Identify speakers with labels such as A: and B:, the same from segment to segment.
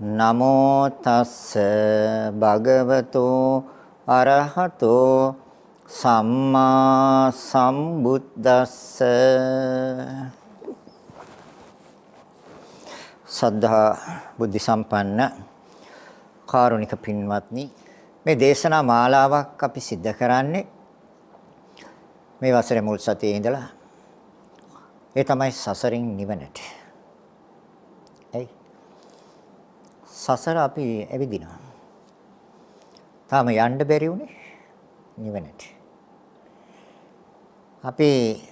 A: නමෝ තස්ස භගවතෝ අරහතෝ සම්මා සම්බුද්දස්ස සද්ධා බුද්ධ සම්පන්න කාරුණික පින්වත්නි මේ දේශනා මාලාවක් අපි සිද්ධ කරන්නේ මේ වසරේ මුල් සතියේ ඉඳලා ඒ තමයි සසරින් නිවනට. එයි සසර අපි ඇවිදිනවා. තාම යන්න බැරි උනේ නිවනට. අපි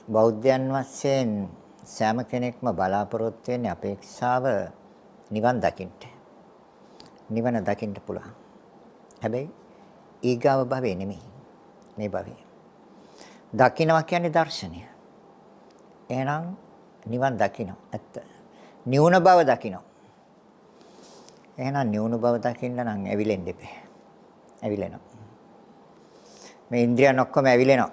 A: බෞද්ධයන් වශයෙන් සෑම කෙනෙක්ම බලාපොරොත්තු වෙන්නේ අපේක්ෂාව නිවන් දකින්න. නිවන දකින්න පුළුවන්. හැබැයි ඊගාව භවේ නෙමෙයි. මේ භවේ. දකින්නවා කියන්නේ දර්ශනය. එහෙනම් නිවන් දකින්න ඇත්ත. නිවුන බව දකින්න. එහෙනම් නිවුණු බව දකින්න නම් ඇවිලෙන්න එපේ. ඇවිලෙනවා. මේ ඉන්ද්‍රියන් ඔක්කොම ඇවිලෙනවා.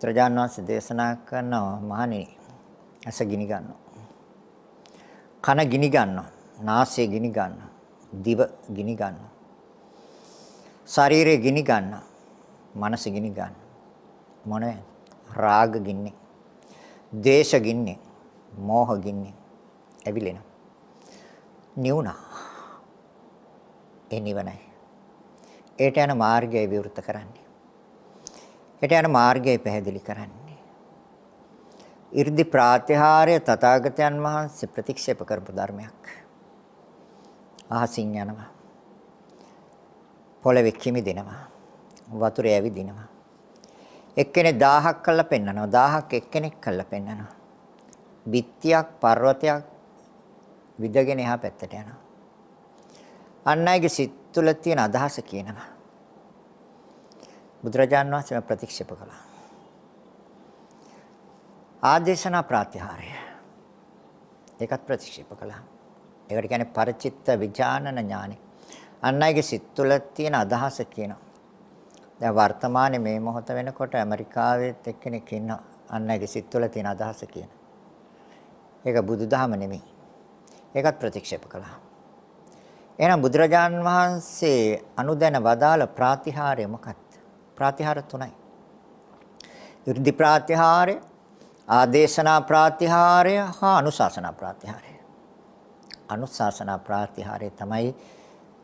A: ත්‍රජාන් වහන්සේ දේශනා කරනවා මහණෙනි. ඇස ගිනි ගන්නවා. කන ගිනි ගන්නවා. නාසය ගිනි ගන්නවා. දිව ගිනි ගන්නවා. ශරීරය ගිනි ගන්නවා. මනස ගිනි ගන්නවා. මොනේ? රාග ගින්නේ. දේශ ගින්නේ. මෝහ ගින්නේ. ඇවිලෙනවා. නිවුණා. ඒ නිවනයි. ඒට යන මාර්ගය විවෘත කරන්නේ. ඒට යන මාර්ගය පැහැදිලි කරන්නේ. 이르දි ප්‍රාතිහාර්ය තථාගතයන් වහන්සේ ප්‍රතික්ෂේප කරපු ධර්මයක්. අහසින් යනවා. පොළවේ කිමි දෙනවා. වතුරේ ඇවිදිනවා. එක්කෙනෙක් 1000ක් කළා පෙන්නනවා. 1000ක් එක්කෙනෙක් කළා පෙන්නනවා. බිත්තියක් පර්වතයක් විදගෙන එහා පැත්තට යනවා. අන් අයගේ සිත් තුළ තියෙන අදහස කියනවා. බුදුරජාණන් වහන්සේ ප්‍රතික්ෂේප කළා. ආදේශනා ප්‍රාතිහාර්ය. ඒකත් ප්‍රතික්ෂේප කළා. ඒකට කියන්නේ පරිචිත්ත විඥානන ඥානෙ. අන් අයගේ සිත් තුළ තියෙන අදහස කියනවා. දැන් වර්තමානයේ මේ මොහොත වෙනකොට ඇමරිකාවෙත් එක්කෙනෙක් ඉන්නවා. අන් අයගේ සිත් තුළ තියෙන අදහස කියන. ඒක බුදුදහම නෙමෙයි. ඒකත් ප්‍රතික්ෂේප කළා. එහෙනම් බුදුරජාන් වහන්සේ අනුදැන වදාළ ප්‍රාතිහාර්ය මොකක්ද? ප්‍රාතිහාර තුනයි. 이르දි ප්‍රාතිහාර්ය, ආදේශනා ප්‍රාතිහාර්ය හා අනුශාසනා ප්‍රාතිහාර්ය. අනුශාසනා ප්‍රාතිහාර්ය තමයි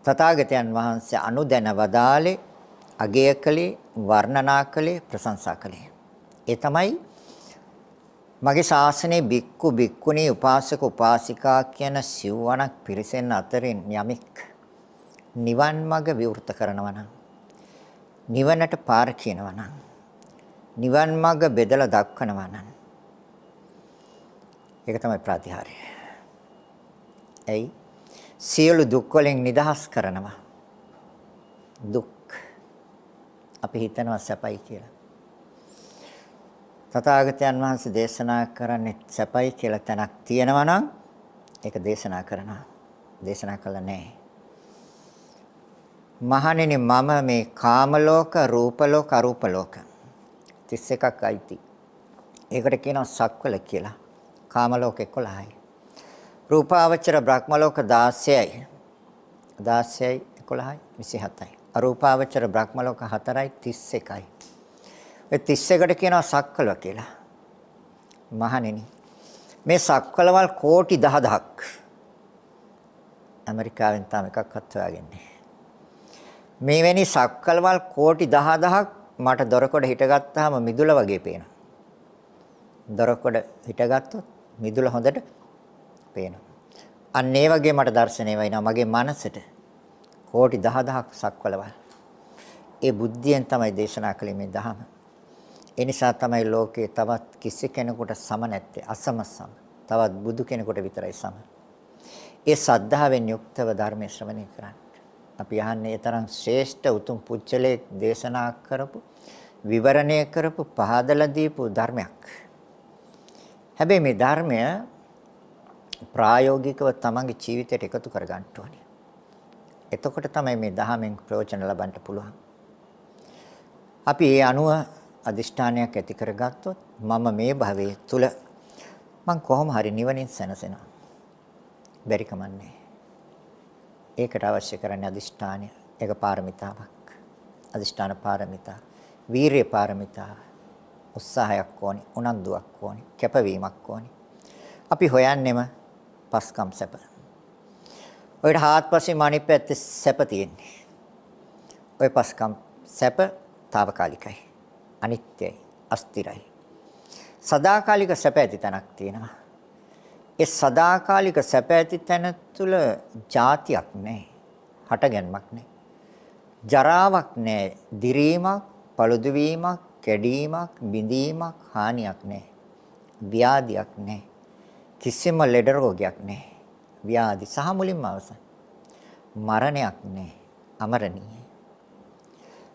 A: තථාගතයන් වහන්සේ අනුදැන වදාළේ, අගය කළේ, වර්ණනා කළේ, ප්‍රශංසා කළේ. ඒ තමයි මගේ ශාසනයේ බික්කු බික්කුණී උපාසක උපාසිකා කියන සිව්වණක් පිරිසෙන් අතරින් යමෙක් නිවන් මඟ විවෘත කරනවා නම් නිවනට පාර කියනවා නම් නිවන් මඟ බෙදලා දක්වනවා නම් ඒක තමයි ප්‍රතිහාරය. එයි සියලු දුක් වලින් නිදහස් කරනවා. දුක් අපි හිතනවා සැපයි කියලා. තථාගතයන් වහන්සේ දේශනා කරන්නේ සැපයි කියලා තැනක් තියෙනවා නම් ඒක දේශනා කරනවා. දේශනා කළා නෑ. මහණෙනි මම මේ කාම ලෝක, රූප ලෝක, අරූප ලෝක 31ක් අයිති. ඒකට කියනවා සක්වල කියලා. කාම ලෝක 11යි. රූපාවචර බ්‍රහ්ම ලෝක 16යි. 16යි 11යි 27යි. අරූපාවචර බ්‍රහ්ම ලෝක 4යි 31යි. ඒ 31කට කියනවා සක්වල කියලා. මහණෙනි මේ සක්වලවල් කෝටි 10000ක් ඇමරිකාවෙන් තාම එකක්වත් හොයාගන්නේ මේවැනි සක්කලවල් කෝටි 10000ක් මට දොරකඩ හිටගත්තාම මිදුල වගේ පේනවා. දොරකඩ හිටගත්තොත් මිදුල හොඳට පේනවා. අන්න ඒ වගේ මට දැర్శණය වෙනවා මගේ මනසට. කෝටි 10000ක් සක්වලවල්. ඒ බුද්ධියෙන් තමයි දේශනා කළේ මේ ධහම. ඒ නිසා තමයි ලෝකේ තවත් කිසි කෙනෙකුට සම නැත්තේ අසම සම. තවත් බුදු කෙනෙකුට විතරයි සම. ඒ සද්ධාවෙන් යුක්තව ධර්මයේ ශ්‍රවණය කරන්න. අපි අහන්නේ තරම් ශ්‍රේෂ්ඨ උතුම් පුච්චලේ දේශනා කරපු විවරණය කරපු පහදලා දීපු ධර්මයක්. හැබැයි මේ ධර්මය ප්‍රායෝගිකව තමන්ගේ ජීවිතයට එකතු කර ගන්න ඕනේ. එතකොට තමයි මේ ධහමෙන් ප්‍රයෝජන ලබන්න පුළුවන්. අපි ඒ අනුව අදිෂ්ඨානයක් ඇති කරගත්තොත් මම මේ භවයේ තුල මං කොහොම හරි නිවනින් සැනසෙනවා. බැරි කමන්නේ. ඒකට අවශ්‍ය කරන්නේ අදිෂ්ඨානය. ඒක පාරමිතාවක්. අදිෂ්ඨාන පාරමිතා. වීරිය පාරමිතා. උත්සාහයක් ඕනි, උනන්දුවක් ඕනි, කැපවීමක් ඕනි. අපි හොයන්නෙම පස්කම් සැප. ඔයිට හාත්පසින් අනිත් පැත්තේ සැප තියෙන්නේ. ඔය පස්කම් සැප తాවකාලිකයි. අනිත්‍යයි, අස්තිරයි. සදාකාලික සැප ඇති තැනක් තියෙනවා. ඒ සදාකාලික සැප ඇති තැන තුල જાතියක් නැහැ. හටගැන්මක් නැහැ. ජරාවක් නැහැ. දිරීමක්, පළුදු වීමක්, කැඩීමක්, බිඳීමක්, හානියක් නැහැ. ව්‍යාධියක් නැහැ. කිසිම ලෙඩ රෝගයක් නැහැ. ව්‍යාධි සහ මුලින්ම අවසන්. මරණයක් නැහැ. අමරණීය.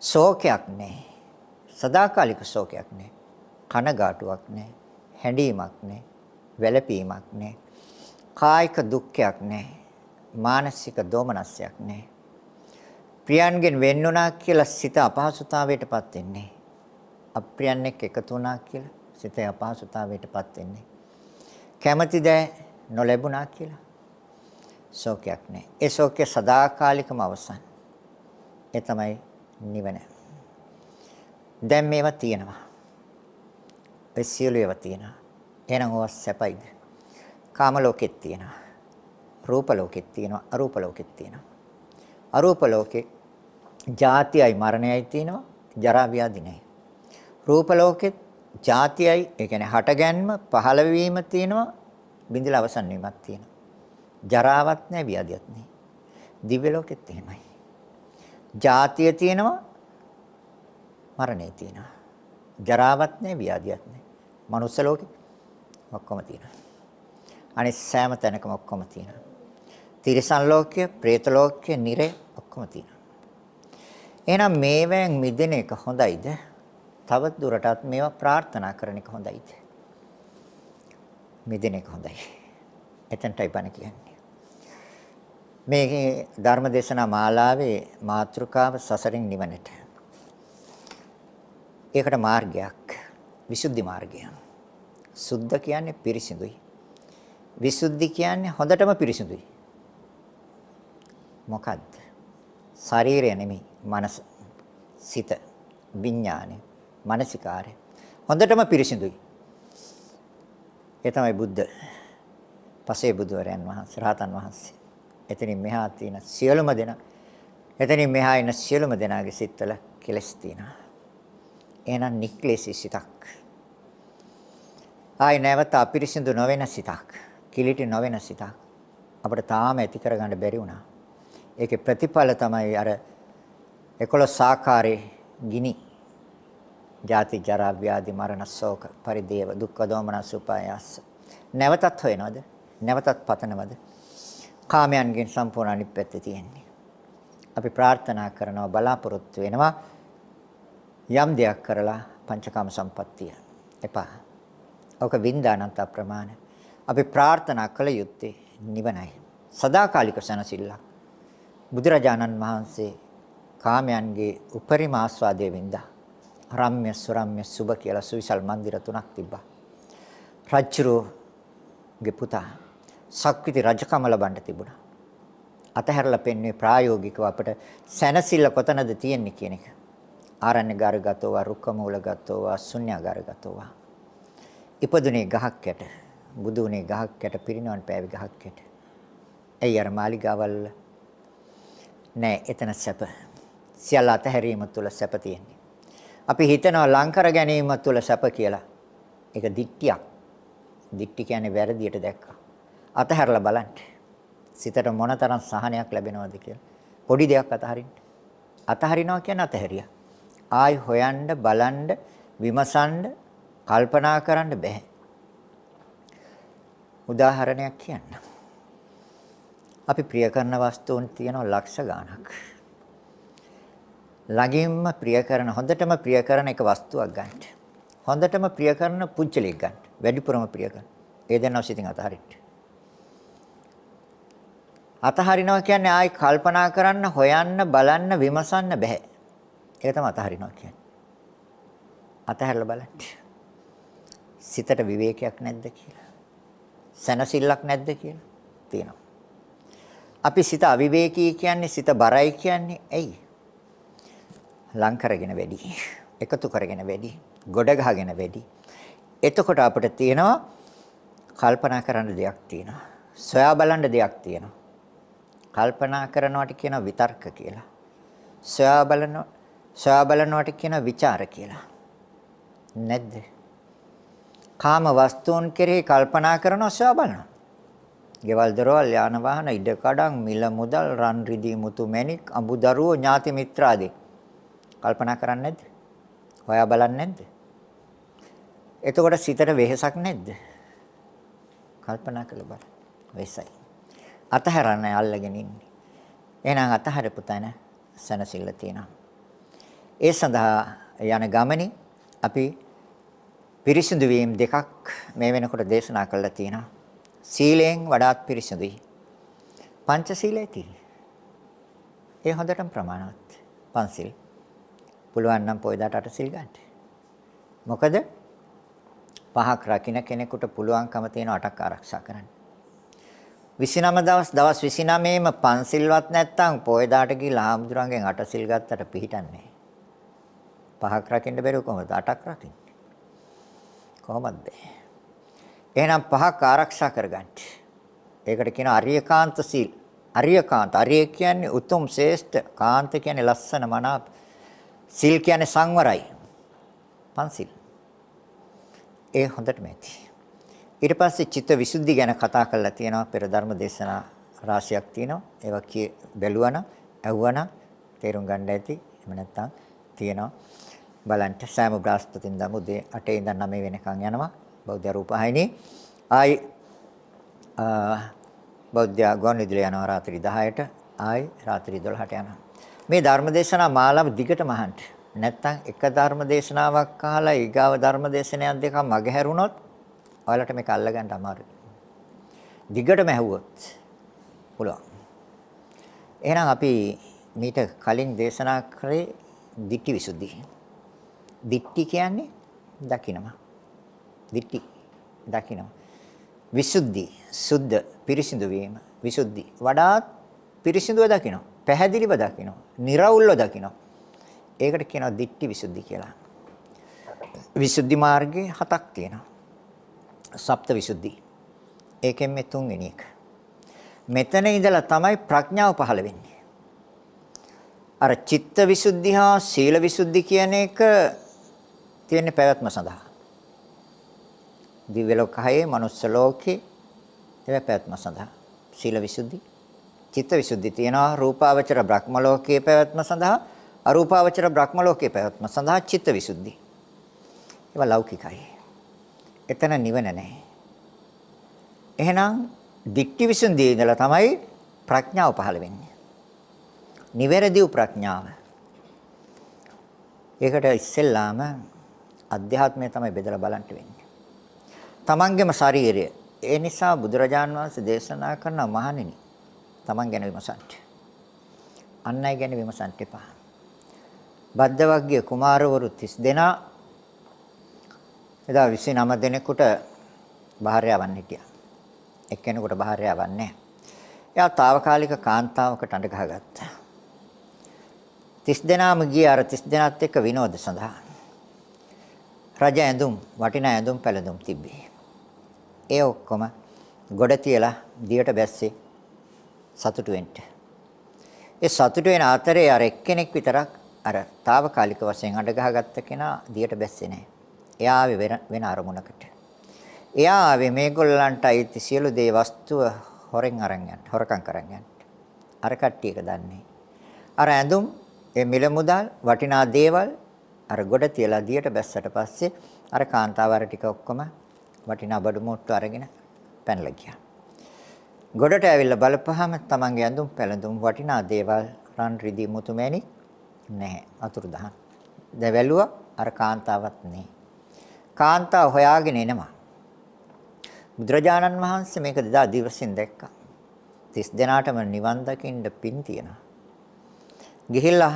A: ශෝකයක් නැහැ. සදාකාලික ශෝකයක් නැහැ. කනගාටුවක් නැහැ. හැඬීමක් නැහැ. වැළපීමක් නැහැ. කායික දුක්ඛයක් නැහැ. මානසික දෝමනස්යක් නැහැ. ප්‍රියන්ගෙන් වෙන්නුණා කියලා සිත අපහසුතාවයටපත් වෙන්නේ. අප්‍රියන් එක්ක එකතු වුණා කියලා සිත අපහසුතාවයටපත් වෙන්නේ. කැමැති දෑ නොලැබුණා කියලා ශෝකයක් නැහැ. ඒ ශෝකය සදාකාලිකම අවසන්. ඒ තමයි නිවන. දැන් මේවා තියෙනවා. ඒ සියලු ඒවා තියෙනවා. එහෙනම් ඕවා සැපයිද? කාම ලෝකෙත් තියෙනවා. රූප ලෝකෙත් තියෙනවා. අරූප ලෝකෙත් තියෙනවා. අරූප ලෝකේ ජාතියයි මරණයයි තියෙනවා. ජරා ව්‍යාධි නැහැ. රූප ලෝකෙත් ජාතියයි ඒ කියන්නේ හටගැන්ම පහළ වීම තියෙනවා. බිඳිලා අවසන් වීමක් තියෙනවා. ජරාවක් නැහැ ව්‍යාධියක් නැහැ. දිව්‍ය ලෝකෙත් එහෙමයි. ජාතිය තියෙනවා මරණය තියෙනවා. ජරාවක් නැහැ ව්‍යාධියක් නැහැ. මනුස්ස ලෝකෙ ඔක්කොම තියෙනවා. අනිත් සෑම තැනකම ඔක්කොම තියෙනවා. තිරිසන් ලෝකය, പ്രേත ලෝකය, නිරය ඔක්කොම තියෙනවා. එහෙනම් මේවෙන් මිදෙන එක හොඳයිද? තව දුරටත් මේවා ප්‍රාර්ථනා කරන එක හොඳයිද? මිදෙන එක හොඳයි. එතනටයි බණ කියන්නේ. මේ ධර්මදේශනා මාලාවේ මාතෘකාව සසරින් නිවනට. ඒකට මාර්ගයක් විසුද්ධි මාර්ගය. සුද්ධ කියන්නේ පිරිසිදුයි. විසුද්ධි කියන්නේ හොඳටම පිරිසිදුයි. මොකද්ද? ශරීරය නෙමෙයි, මනස, සිත, විඥානය, මානසිකාරය. හොඳටම පිරිසිදුයි. ඒ තමයි බුද්ධ. පසේ බුදුරයන් වහන්සේ, රහතන් වහන්සේ. එතනින් මෙහා තියෙන සියලුම දෙනා එතනින් මෙහා ඉන්න සියලුම දෙනාගේ සිත්වල කෙලස් තියෙනවා. එහෙනම් නික්ලේශී සිතක්. ආයි නැවත අපිරිසිදු නොවන සිතක්, කිලිටි නොවන සිතක් අපිට තාම ඇති කරගන්න බැරි වුණා. ඒකේ ප්‍රතිඵල තමයි අර 11 ආකාරයේ ගිනි ජාති ජරා ව්‍යාධි මරණ ශෝක පරිදේව දුක්ඛ දෝමන සුපායස. නැවතත් හොයනවද? නැවතත් පතනවද? කාමයන්ගෙන් සම්පූර්ණ අනිත් පැත්තේ තියෙන්නේ. අපි ප්‍රාර්ථනා කරනවා බලාපොරොත්තු වෙනවා. යම් දෙයක් කරලා පංචකාම සම්පත්තිය එපා ඔක වින්දානන්ත ප්‍රමාණ. අපි ප්‍රාර්ථනා කළ යුත්තේ නිවනයි. සදාකාලික සනසිල්ලක්. බුදුරජාණන් වහන්සේ කාමයන්ගේ උපරිම ආස්වාදයේ වින්දා. රම්‍ය සුරම්‍ය සුබ කියලා සුවිසල් මන්දිර තුනක් තිබ්බා. රජුගේ පුතා සක්විති රජකම ලබන්න තිබුණා. අතහැරලා පෙන්වන්නේ ප්‍රායෝගිකව අපිට සැනසෙල්ල කොතනද තියෙන්නේ කියන එක. ආරණ්‍ය ගාරගතෝවා රුක්ක මූලගතෝවා ශුන්‍යගාරගතෝවා ඉපදුනේ ගහක් යට. බුදු වුණේ ගහක් යට පිරිනවන් පෑවි ගහක් යට. ඇයි අර මාලිගාවල් නෑ එතන සැප. සියල්ල අතහැරීම තුළ සැප තියෙන්නේ. අපි හිතනවා ලං කර ගැනීම තුළ සැප කියලා. ඒක දික්තියක්. දික්ටි කියන්නේ වැරදියට දැක්කා. අතහැරලා බලන්න. සිතට මොනතරම් සහනයක් ලැබෙනවද කියලා. පොඩි දෙයක් අතහරින්න. අතහරිනවා කියන්නේ අතහැරියා. ආයි හොයන්න බලන්න විමසන්න කල්පනා කරන්න බෑ. උදාහරණයක් කියන්න. අපි ප්‍රිය කරන වස්තුන් තියෙනවා ලක්ෂ ගණක්. ළඟින්ම ප්‍රිය කරන හොඳටම ප්‍රිය කරන එක වස්තුවක් ගන්න. හොඳටම ප්‍රිය කරන පුජ්‍යලෙක් ගන්න. වැඩිපුරම ප්‍රිය කරන. ඒ දෙන්නව සිතින් අතහරින්න. අතහරිනවා කියන්නේ ආයි කල්පනා කරන්න, හොයන්න, බලන්න, විමසන්න බෑ. ඒක තමයි අතහරිනවා කියන්නේ. අතහැරලා බලන්න. සිතට විවේකයක් නැද්ද කියලා. සැනසෙල්ලක් නැද්ද කියලා තියෙනවා. අපි සිත අවිවේකී කියන්නේ සිත බරයි කියන්නේ ඇයි? ලං කරගෙන වැඩි. එකතු කරගෙන වැඩි. ගොඩ ගහගෙන වැඩි. එතකොට අපිට තියෙනවා කල්පනා කරන්න දෙයක් තියෙනවා. සොයා බලන්න දෙයක් තියෙනවා. කල්පනා කරනවට කියනවා විතර්ක කියලා. සොයා බලන සොයා බලනවට කියනවා ਵਿਚාර කියලා. නැද්ද? කාම වස්තුන් කෙරෙහි කල්පනා කරනවා සොයා බලනවා. ගෙවල් දොරවල් යාන වාහන ඉඩ කඩම් මිල මුදල් රන් රිදී මුතු මැණික් අඹු දරුවෝ ඥාති මිත්‍රාදී කල්පනා කරන්නේ නැද්ද? හොයා බලන්නේ නැද්ද? එතකොට සිතට වෙහෙසක් නැද්ද? කල්පනා කරලා බලන්න. වෙසයි. අතහැරන්නේ අල්ලගෙන ඉන්නේ. එහෙනම් අතහැරපු තැන සනසිල්ල තියෙනවා. ඒ සඳහා යන ගමනේ අපි පිරිසිදු වීම දෙකක් මේ වෙනකොට දේශනා කළා තියෙනවා. සීලයෙන් වඩාත් පිරිසිදුයි. පංචශීලයේ තියෙන්නේ. ඒ හොඳටම ප්‍රමාණවත්. පන්සිල්. පුළුවන් නම් පොයදාට අට සිල් ගන්න. මොකද පහක් රකින්න කෙනෙකුට පුළුවන්කම තියෙන අටක් ආරක්ෂා කරන්න. 29 දවස් දවස් 29ෙම පන්සිල්වත් නැත්තම් පොයදාට ගිහලා ආම්දුරංගෙන් අට සිල් ගත්තට පිහිටන්නේ. පහක් රකින්න බැරුව කොහොමද අටක් රකින්නේ? කොහොමද? එහෙනම් පහක් ආරක්ෂා කරගන්න. ඒකට කියන අරියකාන්ත සීල්. අරියකාන්ත අරිය කියන්නේ උතුම් ශ්‍රේෂ්ඨ කාන්ත කියන්නේ ලස්සන මනාප. සීල් කියන්නේ සංවරයි. පන්සිල්. ඒ හොඳටම ඇති. ඊට පස්සේ චිත්ත විසුද්ධි ගැන කතා කරලා තියෙනවා පෙර ධර්ම දේශනා රාශියක් තියෙනවා. ඒවා කිය බැලුවනම්, ඇහුවනම් තේරුම් ගන්න ඇති. එහෙම නැත්නම් තියෙනවා. බලන්න සෑම බ්‍රහස්පතින්දා උදේ 8 ඉඳන් 9 වෙනකන් යනවා. බෞද්ධ රූපහිනේ ආයි බෞද්ධ ගුවන්විදුලි යනවා රාත්‍රී 10ට ආයි රාත්‍රී 12ට යනවා. මේ ධර්මදේශනා මාලාව දිගටම අහන්න. නැත්තම් එක ධර්මදේශනාවක් අහලා ඊගාව ධර්මදේශනයක් දෙකක් මගහැරුණොත් ඔයාලට මේක අල්ලගන්න අමාරුයි. දිගටම ඇහුවොත් පුළුවන්. එහෙනම් අපි මීට කලින් දේශනා කරේ ditthi visuddhi දික්ටි කියන්නේ දකිනවා. දික්ටි දකිනවා. විසුද්ධි සුද්ධ පිරිසිදු වීම විසුද්ධි වඩාත් පිරිසිදුව දකිනවා. පැහැදිලිව දකිනවා. निराවුල්ව දකිනවා. ඒකට කියනවා දික්ටි විසුද්ධි කියලා. විසුද්ධි මාර්ගයේ හතක් තියෙනවා. සප්ත විසුද්ධි. ඒකෙන් මේ තුන්වෙනි එක. මෙතන ඉඳලා තමයි ප්‍රඥාව පහළ වෙන්නේ. අර චිත්ත විසුද්ධි හා සීල විසුද්ධි කියන එක තියෙන්නේ පැවැත්ම සඳහා. දිව්‍ය ලෝකයේ, මනුස්ස ලෝකේ ඒවා පැවැත්ම සඳහා. සීල විසුද්ධි, චිත්ත විසුද්ධි තියෙනවා රූපාවචර බ්‍රහ්ම ලෝකයේ පැවැත්ම සඳහා, අරූපාවචර බ්‍රහ්ම ලෝකයේ පැවැත්ම සඳහා චිත්ත විසුද්ධි. ඒවා ලෞකිකයි. එතන නිවන නැහැ. එහෙනම් දික්ටි විසුද්ධියේ ඉඳලා තමයි ප්‍රඥාව පහළ වෙන්නේ. නිවැරදි ප්‍රඥාව. ඒකට ඉස්සෙල්ලාම අධ්‍යාත්මය තමයි බෙදලා බලන්න වෙන්නේ. තමන්ගේම ශරීරය. ඒ නිසා බුදුරජාන් වහන්සේ දේශනා කරන මහණෙනි තමන් ගැන විමසන්න. අන් අය ගැන විමසන්න එපා. බද්දවග්ගිය කුමාරවරු 30 දෙනා එදා 29 දෙනෙකුට භාර්යාවන් හිටියා. එක්කෙනෙකුට භාර්යාවක් නැහැ. එයා తాවකාලික කාන්තාවකට අඬ ගහගත්තා. 30 දෙනාම ගිය අර 30 දෙනාත් එක්ක විනෝද සඳහා. රජ ඇඳුම් වටිනා ඇඳුම් පැළඳුම් තිබ්බේ. ඒ ඔක්කොම ගොඩ තියලා දියට බැස්සේ සතුටු වෙන්න. ඒ සතුට වෙන අතරේ අර එක්කෙනෙක් විතරක් අර తాවකාලික වශයෙන් අඬ ගහගත්ත කෙනා දියට බැස්සේ නැහැ. එයා ආවේ වෙන අරමුණකට. එයා ආවේ මේගොල්ලන්ට අයිති සියලු දේ වස්තුව හොරෙන් අරන් යන්න, හොරකම් කරන් යන්න. අර කට්ටියක දන්නේ. අර ඇඳුම්, ඒ මිල මුදල්, වටිනා දේවල් අර ගොඩ තියලා දියට බැස්සට පස්සේ අර කාන්තාවර ටික ඔක්කොම වටිනා බඩු මුට්ටු අරගෙන පැනලා ගියා. ගොඩට ඇවිල්ලා බලපුවාම තමන්ගේ ඇඳුම් පැළඳුම් වටිනා දේවල් රන් රිදී මුතු මැණික් නැහැ අතුරුදහන්. දැන් වැළුවා අර කාන්තාවක් නැහැ. කාන්තාව හොයාගෙන එනවා. බුදුරජාණන් වහන්සේ මේක දෙදා දිවසින් දැක්කා. 30 දෙනාටම නිවන් දකින්න පින් තියෙනවා. ගිහිල්ලා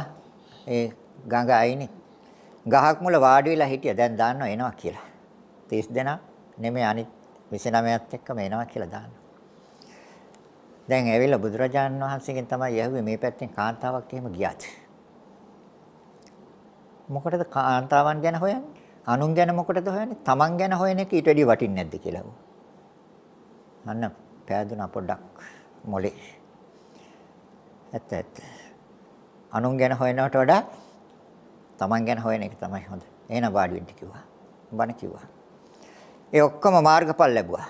A: ඒ ගඟ අයිනේ ගහක් මුල වාඩි වෙලා හිටියා. දැන් දාන්නවා එනවා කියලා. 30 දෙනා නෙමෙයි අනිත් 29ත් එක්කම එනවා කියලා දානවා. දැන් ඇවිල්ලා බුදුරජාණන් වහන්සේගෙන් තමයි යහුවේ මේ පැත්තෙන් කාන්තාවක් එහෙම ගියාද? මොකටද කාන්තාවන් ගැන හොයන්නේ? අනුන් ගැන මොකටද හොයන්නේ? Taman ගැන හොයන එක ඊට වැඩිය වටින්නේ නැද්ද කියලා. අන්න පෑදුනා පොඩ්ඩක් මොලේ. ඇත්ත ඇත්ත. අනුන් ගැන හොයනවට වඩා Taman ගැන හොයන එක තමයි හොඳ. එහෙනම් වාඩි වෙන්න කිව්වා. බණ කිව්වා. ඒ ඔක්කොම මාර්ගඵල ලැබුවා.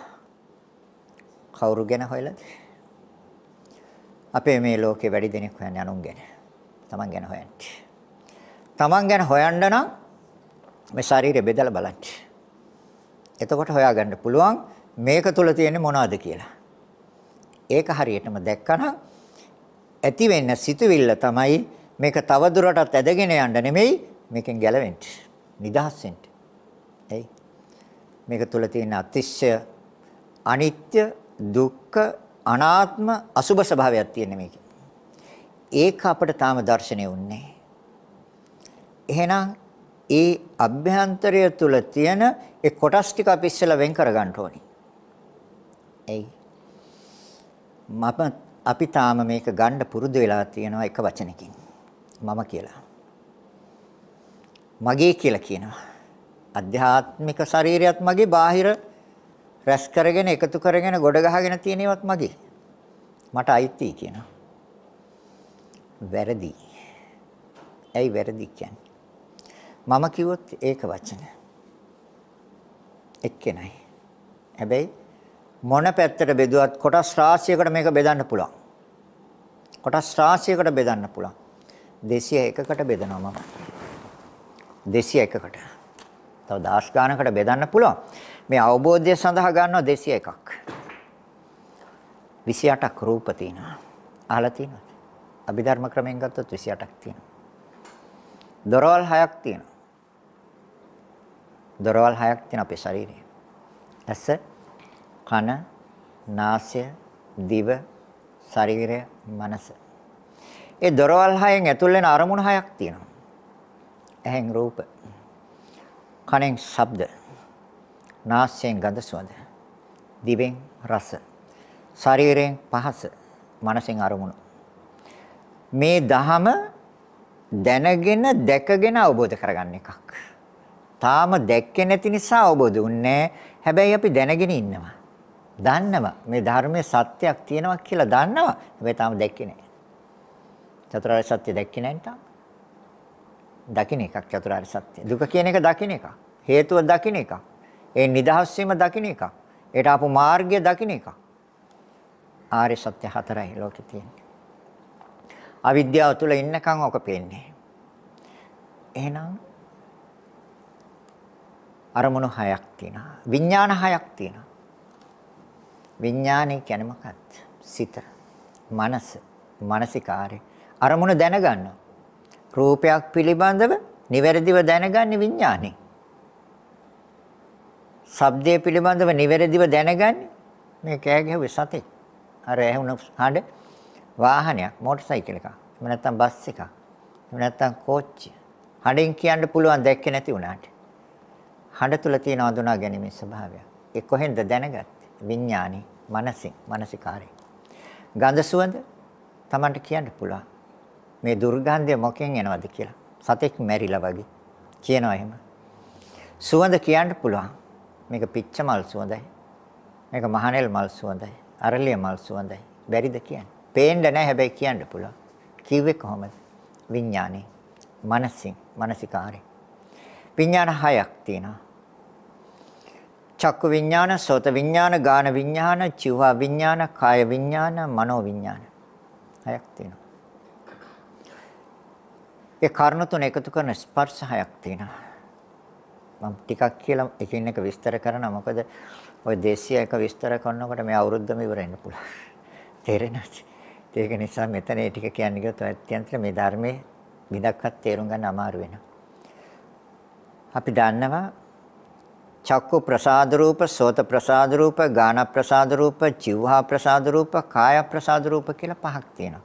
A: කවුරු ගැන හොයලාද? අපේ මේ ලෝකේ වැඩි දෙනෙක් හොයන්නේ අනුන් ගැන. Taman ගැන හොයන්නේ. Taman ගැන හොයන්න නම් මේ ශරීරය බෙදලා බලන්න. එතකොට හොයාගන්න පුළුවන් මේක තුල තියෙන්නේ මොනවද කියලා. ඒක හරියටම දැක්කනම් ඇති වෙන්න සිතුවිල්ල තමයි මේක තව දුරටත් ඇදගෙන යන්න නෙමෙයි මේකෙන් ගැලවෙන්න. නිදහස් වෙන්න. එයි. මේක තුල තියෙන අතිශය අනිත්‍ය දුක්ඛ අනාත්ම අසුභ ස්වභාවයක් තියෙන මේකේ. ඒක අපිට තාම දැర్శණය වුන්නේ එහෙනම් ඒ අභ්‍යන්තරය තුල තියෙන ඒ කොටස් ටික අපි ඉස්සෙල්ලා වෙන් කරගන්න ඕනේ. එයි. මම අපි තාම මේක ගන්න පුරුදු වෙලා තියෙනවා එක වචනකින්. මම කියලා. මගේ කියලා කියනවා. අධ්‍යාත්මික ශරීරයත් මගේ බාහිර රැස් කරගෙන එකතු කරගෙන ගොඩ ගහගෙන තියෙනවත් මගේ. මට අයිති කියනවා. වැරදි. ඇයි වැරදි කියන්නේ? මම කිව්වොත් ඒක වචන. එක්කෙනයි. හැබැයි මොන පැත්තට බෙදුවත් කොටස් රාශියකට මේක බෙදන්න පුළුවන්. කොටස් රාශියකට බෙදන්න පුළුවන්. 201කට බෙදනවා මම. 201කට. තව දාස් ගානකට බෙදන්න පුළුවන්. මේ අවබෝධය සඳහා ගන්නවා 201ක්. 28ක් රූප තියෙනවා. අහලා තියෙනවද? අභිධර්ම ක්‍රමයෙන් ගත්තොත් 28ක් තියෙනවා. දොරවල් 6ක් තියෙනවා. දොරවල් හයක් තියෙන අපේ ශරීරයේ. ඇස, කන, නාසය, දිව, ශරීරය, මනස. ඒ දොරවල් හයෙන් ඇතුල් වෙන අරමුණු හයක් තියෙනවා. ඇහෙන් රූප, කනෙන් ශබ්ද, නාසයෙන් ගඳ සුවඳ, දිවෙන් රස, ශරීරයෙන් පහස, මනසෙන් අරමුණු. මේ දහම දැනගෙන දැකගෙන අවබෝධ කරගන්න එකක්. තාම දැක්කේ නැති නිසා අවබෝධ වුන්නේ හැබැයි අපි දැනගෙන ඉන්නවා. දන්නවා මේ ධර්මයේ සත්‍යයක් තියෙනවා කියලා දන්නවා. හැබැයි තාම දැක්කේ නැහැ. චතුරාර්ය සත්‍ය දැක්කේ නැහැ තාම. දකින්න එකක් චතුරාර්ය සත්‍ය. දුක කියන එක දකින්න එකක්. හේතුව දකින්න එකක්. ඒ නිදහස් වීම දකින්න එකක්. ඒට ආපු මාර්ගය දකින්න එකක්. ආර්ය සත්‍ය හතරයි ලෝකේ තියෙන්නේ. අවිද්‍යාව තුල ඉන්නකම් ඔක පේන්නේ. එහෙනම් අරමුණු හයක් තියෙනවා. විඥාන හයක් තියෙනවා. විඥානය කියන්නේ මොකක්ද? සිත, මනස, මානසිකාරය. අරමුණ දැනගන්නවා. රූපයක් පිළිබඳව නිවැරදිව දැනගන්නේ විඥානේ. ශබ්දය පිළිබඳව නිවැරදිව දැනගන්නේ මේ කෑ ගැහුවේ සතෙක්. අර ඇහුණ හඬ වාහනයක්, මෝටර් සයිකල් එකක්. එහෙම නැත්නම් බස් එකක්. එහෙම නැත්නම් කෝච්චිය. හඬෙන් කියන්න පුළුවන් දැක්කේ නැති වුණාට. හඬ තුල තියෙන අඳුනා ගැනීමේ ස්වභාවය. ඒ කොහෙන්ද දැනගත්තේ? විඥානේ, මනසින්, මානසිකාරේ. ගන්ධ සුවඳ Tamanට කියන්න පුළුවන්. මේ දුර්ගන්ධය මොකෙන් එනවද කියලා. සතෙක් මැරිලා වගේ. කියනවා එහෙම. සුවඳ කියන්න පුළුවන්. මේක පිච්ච මල් සුවඳයි. මේක මහනෙල් මල් සුවඳයි. අරලිය මල් සුවඳයි. බැරිද කියන්නේ? පේන්න නැහැ හැබැයි කියන්න පුළුවන්. කිව්වේ කොහොමද? විඥානේ. මනසින්, මානසිකාරේ. විඥාන හයක් තියෙනවා. චක්කු විඥාන, සෝත විඥාන, ගාන විඥාන, චිව විඥාන, කාය විඥාන, මනෝ විඥාන. හයක් තියෙනවා. ඒ කරුණු තුන එකතු කරන ස්පර්ශ හයක් තියෙනවා. මම ටිකක් කියලා එකින් එක විස්තර කරනවා. මොකද ওই 200 එක විස්තර කරනකොට මේ අවුරුද්දම ඉවර වෙන්න පුළුවන්. තේරෙනවද? ඒක නිසා මෙතන ඒ ටික කියන්නේ කිව්වොත් අත්‍යන්තර මේ ධර්මයේ බිඳක්වත් තේරුම් ගන්න අමාරු වෙනවා. අපි දන්නවා චක්කු ප්‍රසාද රූප, සෝත ප්‍රසාද රූප, ගාන ප්‍රසාද රූප, જીවහා ප්‍රසාද රූප, කාය ප්‍රසාද රූප කියලා පහක් තියෙනවා.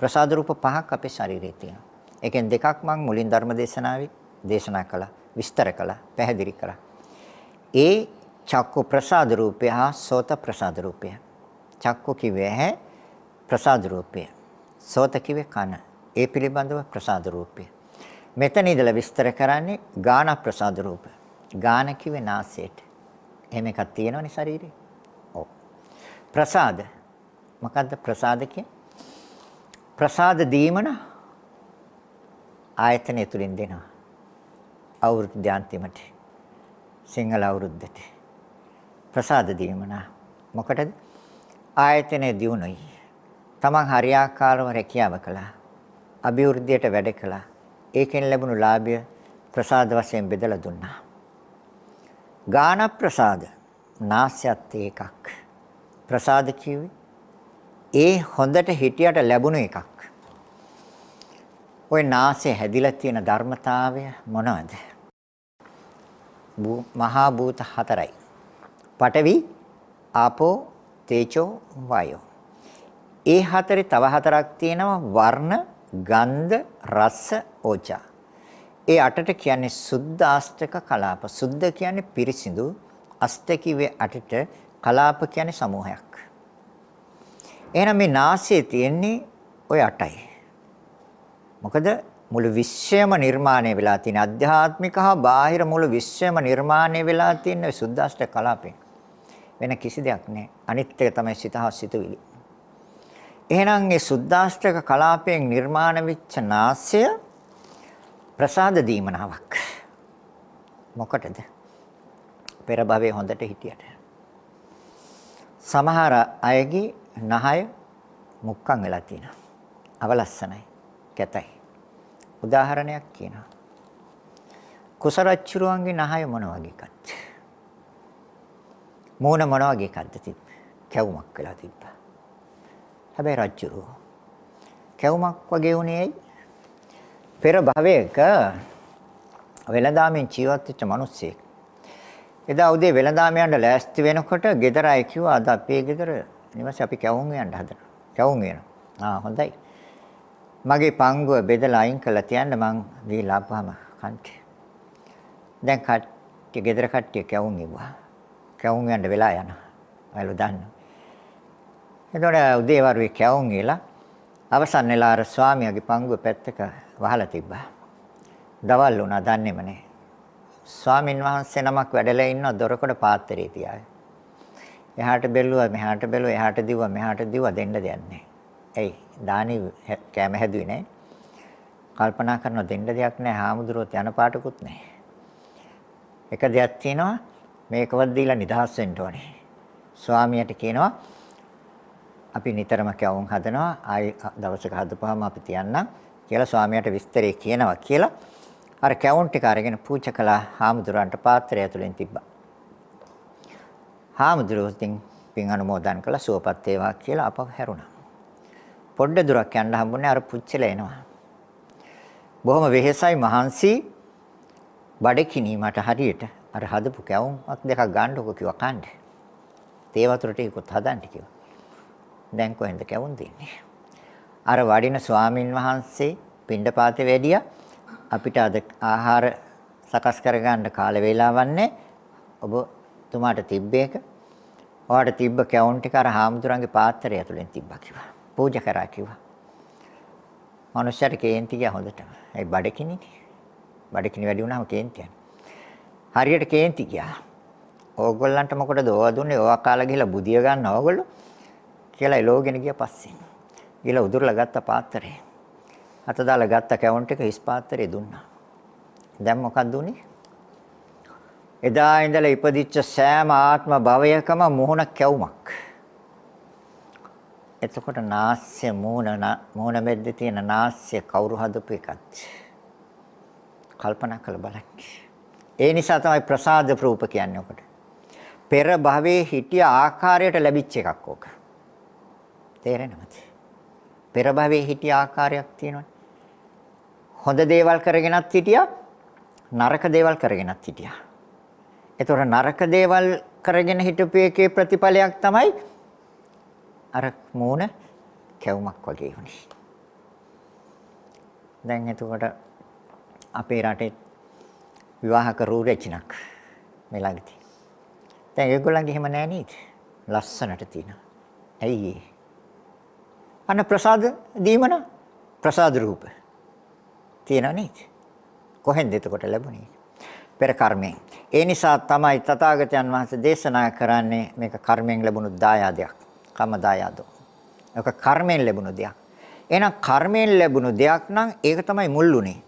A: ප්‍රසාද රූප පහක් අපේ ශරීරයේ තියෙනවා. ඒකෙන් දෙකක් මම මුලින් ධර්ම දේශනාවේ දේශනා කළා, විස්තර කළා, පැහැදිලි කළා. ඒ චක්කු ප්‍රසාද රූපය හා සෝත ප්‍රසාද රූපය. චක්කු කිව්වේ ඇහැ ප්‍රසාද රූපය. සෝත කිව්වේ කන. ඒ පිළිබඳව ප්‍රසාද රූපය. මෙතන ඉඳලා විස්තර කරන්නේ ගාන ප්‍රසාද රූපය. ගාන කිව්වේ නාසයට. එහෙම එකක් තියෙනවනේ ශරීරේ. ඔව්. ප්‍රසාද. මොකද්ද ප්‍රසාද කියන්නේ? ප්‍රසාද දීමන ආයතනය තුලින් දෙනවා. අවුරුද්ද අන්තිමට. සිංහල අවුරුද්දට. ප්‍රසාද දීමන මොකටද? ආයතනය දියුණුයි. තමන් හරියාකාරව රැකියාව කළා. අභිවෘද්ධියට වැඩ කළා. ඒකෙන් ලැබුණු ලාභය ප්‍රසාද වශයෙන් බෙදලා දුන්නා. ගාන ප්‍රසාද නාස්‍යත් ඒකක්. ප්‍රසාද කිව්වේ ඒ හොඳට හිටියට ලැබුණු එකක්. ওই නාසය හැදිලා තියෙන ධර්මතාවය මොනවද? මහා භූත හතරයි. පඨවි, ආපෝ, තේජෝ, වායෝ. ඒ හතරේ තව හතරක් තියෙනවා වර්ණ, ගන්ධ, රස, ඕජා. ඒ අටට කියන්නේ සුද්ධ ආස්තක කලාප. සුද්ධ කියන්නේ පිරිසිදු, අස්ත කිව්වේ අටට, කලාප කියන්නේ සමූහයක්. එහෙනම් මේ නාසයේ තියෙන්නේ ওই අටයි. මොකද මුළු විශ්වයම නිර්මාණය වෙලා තියෙන අධ්‍යාත්මික හා බාහිර මුළු විශ්වයම නිර්මාණය වෙලා තියෙන සුද්දාෂ්ට කලාපෙන්. වෙන කිසි දෙයක් නැහැ. අනිත් එක තමයි සිත හා සිතුවිලි. එහෙනම් මේ සුද්දාෂ්ටක කලාපයෙන් නිර්මාණ වෙච්ච නාසය ප්‍රසාද දීමනාවක්. මොකටද? පෙර භවයේ හොඳට හිටියට. සමහර අයගේ නහය මුක්කම් වෙලා තියෙනවා. අවලස්සනයි, කැතයි. උදාහරණයක් කියනවා. කුසරච්චුරුවන්ගේ නහය මොන වගේ එකක්ද? මූණ මොන වගේ එකක්ද තිබ්බේ? කැවුමක් වෙලා තිබ්බා. හැබැයි රච්චුරුව කැවුමක් වගේ උනේ ඇයි? පෙර භවයක වෙළඳාමෙන් ජීවත් වෙච්ච මිනිස්සෙක්. එදා උදේ වෙළඳාම යන්න ලෑස්ති වෙනකොට ගෙදර අය කිව්වා අද අපේ ගෙදර නිවසේ අපි කැවුම් යන්න හදනවා. කැවුම් වෙනවා. ආ හොඳයි. මගේ පංගුව බෙදලා අයින් කරලා තියන්න මං දීලා ආපුවාම කන්ට. දැන් කට්ටිය ගෙදර කට්ටිය කැවුම් ඉවුවා. කැවුම් යන්න වෙලා යනවා. ඔයාලා දන්නවා. එතකොට උදේ වරුවේ කැවුම් ගිලා අවසන් වෙලා අර ස්වාමියාගේ පංගුව පැත්තක වහලා තිබ්බා. දවල් වුණා දන්නේම නැහැ. ස්වාමින් වහන්සේ නමක් වැඩලා ඉන්න දොරකඩ පාත්‍රය තියාගෙන. එහාට බැලුවා මෙහාට බැලුවා එහාට දිව්වා මෙහාට දිව්වා දෙන්න දෙයක් නැහැ. එයි දානි කැම හැදුවේ නැහැ. කල්පනා කරනවා දෙන්න දෙයක් නැහැ. හාමුදුරුවෝත් යන පාටකුත් නැහැ. එක දෙයක් තියෙනවා මේකවත් දීලා නිදහස් වෙන්න ඕනේ. ස්වාමියාට කියනවා අපි නිතරම කැවුම් හදනවා ආයි දවසක හදපුවාම අපි තියන්නම් කියලා ස්වාමියාට විස්තරේ කියනවා කියලා අර කැවුම් ටික අරගෙන පූජා කළා හාමුදුරන්ට පාත්‍රය ඇතුලෙන් තිබ්බා. හාමුදුරුවෝ පින් අනුමෝදන් කළා සුවපත් වේවා කියලා අපව හැරුණා. පොඩ්ඩ දුරක් යන්න හම්බුනේ අර පුච්චල එනවා. බොහොම වෙහෙසයි මහන්සි බඩකිනී මට හරියට අර හදපු කැවුම්ක් දෙකක් ගන්නකො කිව්වා කන්න. තේ වතුර ටිකකුත් හදන්න කිව්වා. දැන් කොහෙන්ද කැවුම් දෙන්නේ? අර වඩින ස්වාමින් වහන්සේ පිණ්ඩපාතේ වැඩියා අපිට අද ආහාර සකස් කරගන්න කාල වේලාවක් නැහැ. ඔබ තුමාට තිබ්බේක. ඔයාට තිබ්බ කැවුම් ටික අර හාමුදුරන්ගේ පාත්‍රය ඇතුලෙන් තිබ්බා කිව්වා. පූජා කරා කිව්වා. මනුස්සයට කේන්ති ගියා හොඳටම. ඒ බඩකිනිනේ. බඩකිනි වැඩි වුණාම කේන්ති යනවා. හරියට කේන්ති ගියා. ඕගොල්ලන්ට මොකටද ඕවා දුන්නේ? ඕවා කාලා ගිහලා බුදිය ගන්න ඕගොල්ලෝ කියලා එලෝගෙන ගියා පස්සේ. ගිහලා උදුරලා ගත්ත පාත්‍රේ. අත දාලා ගත්ත කැවුන්ට් එක හිස් පාත්‍රේ දුන්නා. දැන් මොකක්ද උනේ? එදා ඉඳලා ඉපදිච්ච සෑම ආත්ම භවයකම මුහුණ කැවුමක්. එතකොට නාස්‍ය මූණ මූණ මැද්දේ තියෙන නාස්‍ය කවුරු හදපු එකක්ද? කල්පනා කරලා බලන්න. ඒ නිසා තමයි ප්‍රසාද රූප කියන්නේ ඔකට. පෙර භවයේ හිටිය ආකාරයට ලැබිච්ච එකක් ඕක. තේරෙනවද? පෙර භවයේ හිටිය ආකාරයක් තියෙනවනේ. හොඳ දේවල් කරගෙනත් හිටියා නරක දේවල් කරගෙනත් හිටියා. ඒතොර නරක දේවල් කරගෙන හිටපු එකේ ප්‍රතිඵලයක් තමයි අර මූණ කැවුමක් වගේ වුණේ. දැන් එතකොට අපේ රටේ විවාහක රූරචිනක් මේ ළඟදී. දැන් ඒගොල්ලන්ගේ එහෙම නෑ නේද? ලස්සනට තියෙනවා. ඇයි ඒ? අන්න ප්‍රසාද දීමන ප්‍රසාද රූප. තියෙනව නේද? කොහෙන්ද එතකොට ලැබුණේ? පෙර කර්මයෙන්. ඒ නිසා තමයි තථාගතයන් වහන්සේ දේශනා කරන්නේ මේක කර්මයෙන් ලැබුණු දායාදයක්. කම දායාදෝ. ඒක කර්මයෙන් ලැබුණු දෙයක්. එහෙනම් කර්මයෙන් ලැබුණු දෙයක් නම් ඒක තමයි මුල්ුනේ.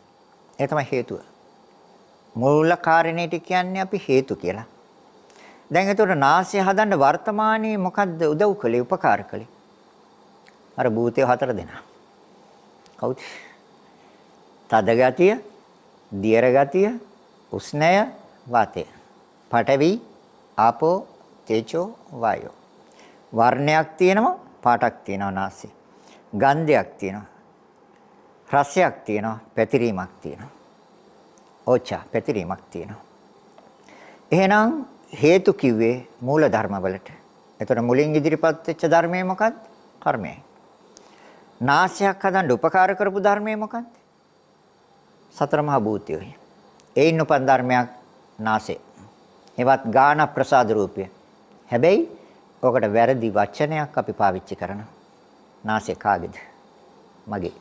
A: ඒ තමයි හේතුව. මූල කාරණේට කියන්නේ අපි හේතු කියලා. දැන් එතකොට නාසය හදන්න වර්තමානයේ මොකද්ද උදව් කළේ උපකාර කළේ? අර භූතය හතර දෙනා. කවුද? තද ගතිය, දියර ගතිය, උෂ්ණය, වාතය. පඨවි, ආපෝ, තේජෝ, වායෝ. වර්ණයක් තියෙනවා, පාටක් තියෙනවා නාසය. ගන්ධයක් තියෙනවා. රසයක් තියෙනවා, පැතිරීමක් තියෙනවා. ඕචා පැතිරීමක් තියෙනවා. එහෙනම් හේතු කිව්වේ මූල ධර්මවලට. එතකොට මුලින් ඉදිරිපත් වෙච්ච ධර්මය මොකක්ද? කර්මයයි. නාසයක් හදන්න උපකාර කරපු ධර්මය මොකක්ද? සතර මහා භූතයෝයි. ඒයින් උපන් ධර්මයක් නාසය. එවත් ගාන ප්‍රසාද රූපය. හැබැයි ඔකට වැරදි වචනයක් අපි පාවිච්චි කරනවා. නාසය කාගේද? මගේ.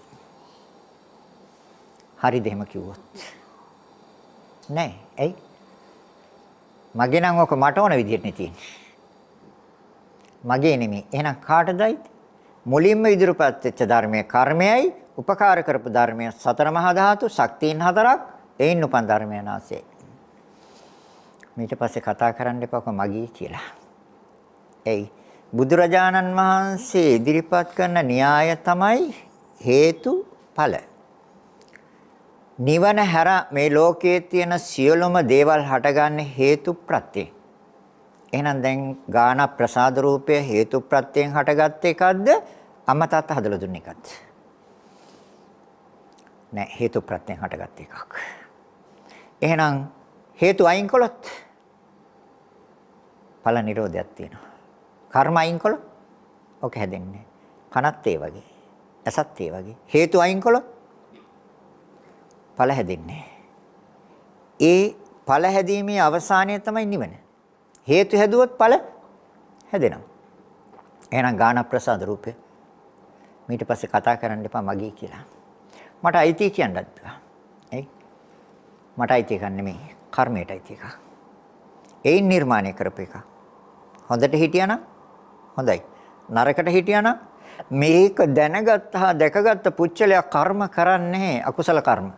A: හරිද එහෙම කිව්වොත්? නෑ. ඇයි? මගේ නම් ඔක මට ඕන විදිහට නේ තියෙන්නේ. මගේ නෙමෙයි. එහෙනම් කාටදයි? මුලින්ම ඉදිරිපත් වෙච්ච ධර්මයේ කර්මයයි උපකාර කරපු ධර්මය සතර මහා ධාතු ශක්තියින් හතරක් එයින් උපන් ධර්මය නාසය. ඊට පස්සේ කතා කරන්න එපා මගේ කියලා. එයි බුදුරජාණන් වහන්සේ ඉදිරිපත් කරන න්‍යාය තමයි හේතු ඵල. නිවන හැර මේ ලෝකයේ තියෙන සියලුම දේවල් හටගන්නේ හේතු ප්‍රත්‍යයෙන්. එහෙනම් දැන් ගාන ප්‍රසාද රූපය හේතු ප්‍රත්‍යයෙන් හටගත් එකක්ද අම්මා තාත්තා හදලා දුන්න එකක්ද? නෑ හේතු ප්‍රත්‍යයෙන් හටගත් එකක්. එහෙනම් හේතු අයින් කළොත් ඵල නිරෝධයක් තියෙනවා. කර්ම අයින් කළොත් ඔක හැදෙන්නේ. කනත් ඒ වගේ. ඇසත් ඒ වගේ. හේතු අයින් කළොත් ඵල හැදෙන්නේ. ඒ ඵල හැදීමේ අවසානය තමයි නිවන. හේතු හැදුවොත් ඵල හැදෙනවා. එහෙනම් ගාන ප්‍රසාද රූපය. ඊට පස්සේ කතා කරන්න එපා මගේ කියලා. මට අයිති කියන්නත් බෑ. එයි. මට අයිති එකක් නෙමෙයි. කර්මයට අයිති එකක්. ඒයින් නිර්මාණය කරපු එක. හොඳට හිටියානම් හොඳයි. නරකට හිටියානම් මේක දැනගත්තා දැකගත්ත පුච්චලයක් කර්ම කරන්නේ අකුසල කර්ම.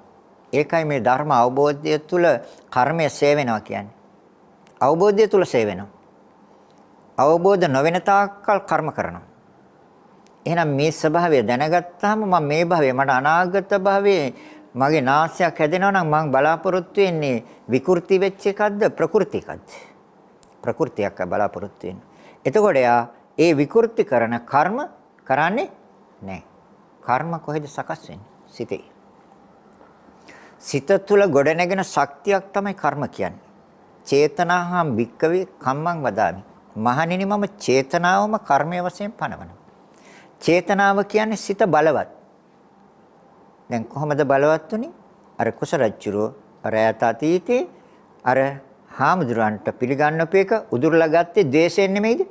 A: ඒකයි මේ ධර්ම අවබෝධය තුළ කර්මය සේවෙනවා කියන්නේ. අවබෝධය තුළ සේවෙනවා. අවබෝධ නොවන තාක්කල් කර්ම කරනවා. එහෙනම් මේ ස්වභාවය දැනගත්තාම මම මේ භවයේ මට අනාගත භවයේ මගේ නාසයක් හැදෙනවා නම් මම බලාපොරොත්තු වෙන්නේ විකෘති වෙච්ච එකක්ද ප්‍රකෘති එකක්ද? ප්‍රකෘතියක් බලාපොරොත්තු වෙන්නේ. එතකොට යා ඒ විකෘති කරන කර්ම කරන්නේ නැහැ. කර්ම කොහෙද සකස් වෙන්නේ? සිතේ. සිත තුළ ගොඩනැගෙන ශක්තියක් තමයි කර්ම කියන්නේ. චේතනාහම් වික්කවේ කම්මං වදාමි. මහණෙනි මම චේතනාවම කර්මයේ වශයෙන් පනවනවා. චේතනාව කියන්නේ සිත බලවත්. දැන් කොහොමද බලවත් උනේ? අර කුසරච්චුරෝ අර ඈත අතීතේ අර හාමුදුරන්ට පිළිගන්නපු එක උදුරලා ගත්තේ ද්වේෂයෙන් නෙමෙයිද?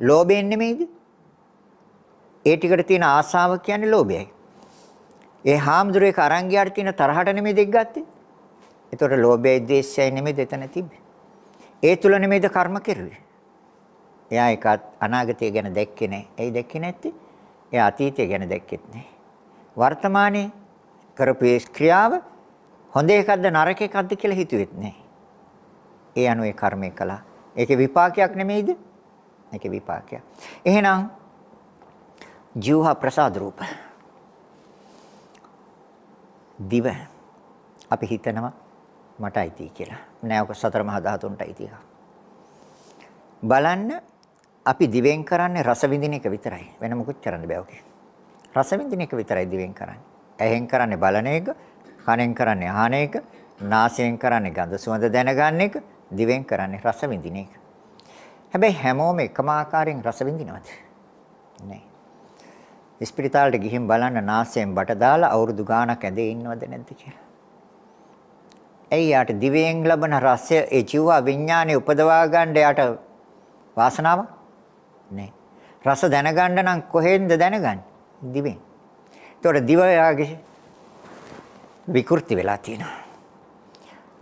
A: ලෝභයෙන් නෙමෙයිද? ඒ ටිකට තියෙන ආසාව කියන්නේ ලෝභයයි. ඒ හාමුදුරේක අරන් ගියාට තියෙන තරහට නෙමෙයි දෙක් ගත්තේ. ඒතකොට ලෝභයයි ද්වේෂයයි නෙමෙයි දෙතන තිබ්බේ. ඒ තුල නෙමෙයිද කර්ම කෙරුවේ. එයා ඒක අනාගතය ගැන දැක්කේ නැහැ. ඇයි දැක්කේ නැත්තේ? එයා අතීතය ගැන දැක්කෙත් නැහැ. වර්තමානයේ කරපු ඒ ක්‍රියාව හොඳ එකක්ද නරක එකක්ද කියලා හිතුවෙත් නැහැ. ඒ අනුව ඒ කර්මය කළා. ඒකේ විපාකයක් නෙමෙයිද? ඒකේ විපාකයක්. එහෙනම් ජීවහ ප්‍රසාද රූප. දිව අපි හිතනවා මට අයිති කියලා. නෑ ඔක සතර මහා ධාතුන්ට අයිති එකක්. බලන්න අපි දිවෙන් කරන්නේ රස විඳින එක විතරයි. වෙන මොකුත් කරන්න බෑ ඔකේ. රස විඳින එක විතරයි දිවෙන් කරන්නේ. ඇහෙන් කරන්නේ බලන එක, කනෙන් කරන්නේ අහන එක, නාසයෙන් කරන්නේ ගඳ සුවඳ දැනගන්න එක, දිවෙන් කරන්නේ රස විඳින එක. හැබැයි හැමෝම එකම ආකාරයෙන් රස විඳිනවද? නෑ. ඉස්පිරිතාලට ගිහින් බලන්න නාසයෙන් බට දාලා අවුරුදු ගාණක් ඇඳේ ඉන්නවද නැද්ද කියලා. ඇයි යාට දිවෙන් ලබන රසය ඒ ජීව විඥානේ උපදවා ගන්න යාට වාසනාවක් නෑ. රස දැනගන්න නම් කොහෙන්ද දැනගන්නේ? දිවෙන්. ඒතකොට දිව යාගේ විකෘති වෙලා තියෙනවා.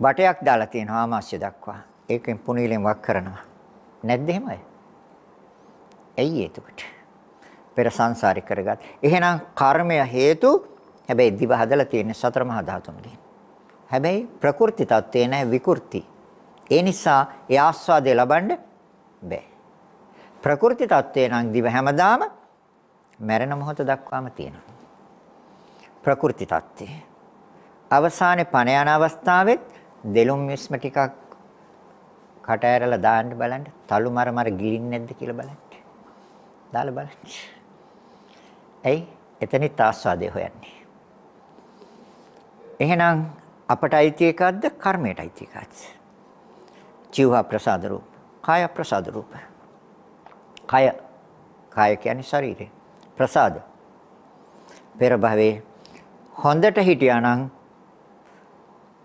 A: බටයක් දාලා තියෙනවා ආමාශය දක්වා. ඒකෙන් පුනිලෙන් වක් කරනවා. නැද්ද එහෙමයි? ඇයි එතකොට? පෙර සංසාරي කරගත්. එහෙනම් කර්මය හේතු හැබැයි දිව හදලා තියෙන සතර මහා ධාතුන්ගෙන්. හැබැයි ප්‍රකෘති තත්ත්වේ නැහැ විකෘති. ඒ නිසා ඒ ආස්වාදය ලබන්න බෑ. ප්‍රකෘති තත්ත්වේ නම් දිව හැමදාම මැරෙන මොහොත දක්වාම තියෙනවා. ප්‍රකෘති තත්ත්වය. අවසානයේ පණ යන අවස්ථාවෙත් දෙලොම් මිස්ම ටිකක් කට ඇරලා දාන්න බලන්න. තලු මර මර ගිලින්නේ නැද්ද කියලා බලන්න. දාලා බලන්න. එයි එතනත් ආස්වාදය හොයන්නේ. එහෙනම් අපට අයිති එකක්ද කර්මයට අයිති එකක්ද? ජීව ප්‍රසාද රූප, කාය ප්‍රසාද රූප. කය කාය කියන්නේ ශරීරය. ප්‍රසාද. පෙර භවයේ හොඳට හිටියානම්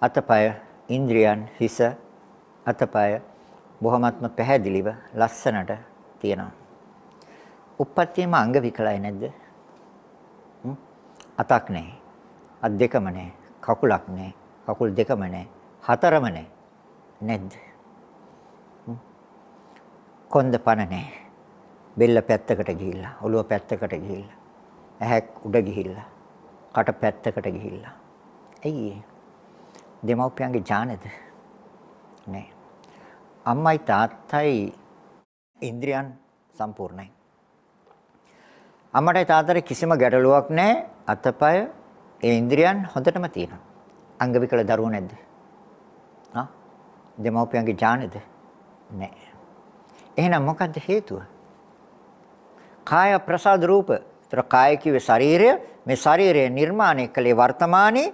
A: අතපය ඉන්ද්‍රියන් හිස අතපය බොහොමත්ම පැහැදිලිව ලස්සනට තියෙනවා. උප්පත්තියම අංග විකලයි නැද්ද? අතක් නැහැ. අත් දෙකම නැහැ. කකුලක් නැහැ. කකුල් දෙකම නැහැ. හතරම නැහැ. නැද්ද? කොන්ද පණ නැහැ. බෙල්ල පැත්තකට ගිහිල්ලා, ඔළුව පැත්තකට ගිහිල්ලා, ඇහැක් උඩ ගිහිල්ලා, කට පැත්තකට ගිහිල්ලා. ඇයි ඒ? දෙමව්පියන්ගේ ඥානද? නෑ. අම්මයි තාත්තයි ඉන්ද්‍රියන් සම්පූර්ණයි. අම්මටයි තාත්තට කිසිම ගැටලුවක් නැහැ. අතපය ඒ ඉන්ද්‍රියන් හොඳටම තියෙනවා. අංග විකල දරුවෝ නැද්ද? ආ? දෙමව්පියන්ගේ ඥානද? නැහැ. එහෙනම් මොකද්ද හේතුව? කාය ප්‍රසාද රූප. ඒතර කාය කිව්වේ ශරීරය. මේ ශරීරය නිර්මාණය කළේ වර්තමානයේ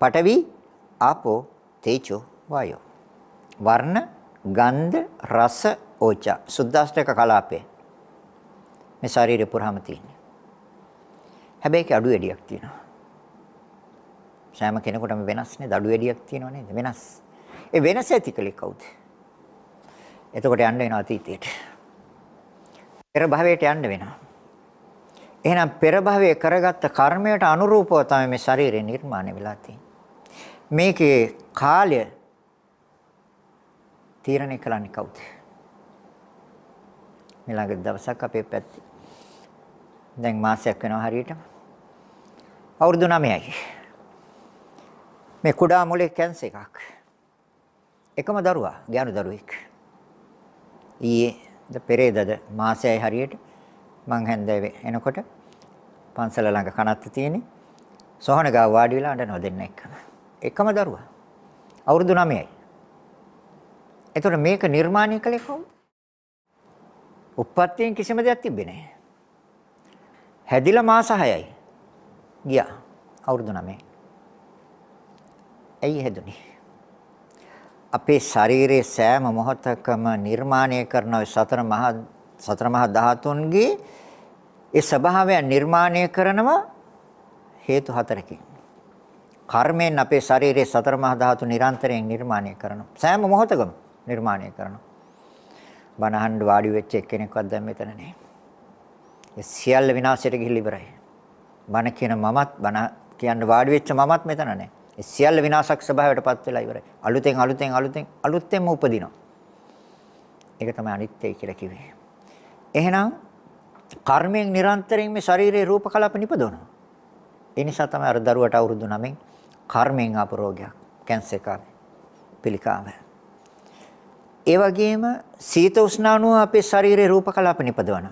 A: පඨවි, ආපෝ, තේජෝ, වායෝ. වර්ණ, ගන්ධ, රස, ඕජා. සුද්දාෂ්ටක කලාපේ. මේ ශරීරය පුරාම තියෙන්නේ. හැබැයි ඒක අඩු වැඩියක් තියෙනවා. සෑම කෙනෙකුටම වෙනස් නේද? අඩු වැඩියක් තියෙනව නේද? වෙනස්. ඒ වෙනස ඇති කලේ කවුද? එතකොට යන්න වෙනවා අතීතයට. පෙර භවයට යන්න වෙනවා. එහෙනම් පෙර භවයේ කරගත්ත කර්මයට අනුරූපව තමයි මේ ශරීරය නිර්මාණය වෙලා තියෙන්නේ. මේකේ කාලය තීරණය කරන්නේ කවුද? ඊළඟ දවසක් අපේ පැත්තේ දැන් මාසයක් වෙනවා හරියටම. අවුරුදු 9යි. මේ කුඩා මොලේ කැන්සර් එකක්. එකම දරුවා, ගෑනු දරුවෙක්. ඊයේ ද පෙරේදද මාසයයි හරියට මං හැන්දෑවේ එනකොට පන්සල ළඟ කනත්ත තියෙන්නේ සොහන ගාව වාඩි වෙලා අඬනවා දෙන්න එක්කම එකම දරුවා අවුරුදු 9යි එතකොට මේක නිර්මාණය කළේ කවුද? උප්පත්තියෙන් කිසිම දෙයක් තිබ්බේ නැහැ. හැදිලා මාස 6යි. ගියා. අවුරුදු 9. ඇයි හැදුනේ? අපේ ශරීරයේ සෑම මොහොතකම නිර්මාණය කරන සතර මහා සතර මහා ධාතුන්ගේ ඒ ස්වභාවය නිර්මාණය කරනවා හේතු හතරකින්. කර්මයෙන් අපේ ශරීරයේ සතර මහා ධාතු නිරන්තරයෙන් නිර්මාණය කරනවා. සෑම මොහොතකම නිර්මාණය කරනවා. බණහන් වාඩි වෙච්ච එක්කෙනෙක්වත් දැන් මෙතන නැහැ. ඒ සියල්ල විනාශයට ගිහිල්ලා ඉවරයි. බණ කියන මමත් බණ කියන්න වාඩි වෙච්ච මමත් මෙතන නැහැ. ඒ සියල්ල විනාශක ස්වභාවයටපත් වෙලා ඉවරයි. අලුතෙන් අලුතෙන් අලුතෙන් අලුතෙන්ම උපදිනවා. ඒක තමයි අනිත්‍යයි කියලා කිව්වේ. එහෙනම් කර්මයෙන් නිරන්තරයෙන් මේ ශරීරයේ රූප කලාප නිපදවනවා. ඒ නිසා තමයි අර දරුවට අවුරුදු 9 කර්මයෙන් ආපු රෝගයක් කැන්සර් එකක් පිළිකාව. ඒ වගේම සීත උෂ්ණාණුව අපේ ශරීරයේ රූප කලාප නිපදවන.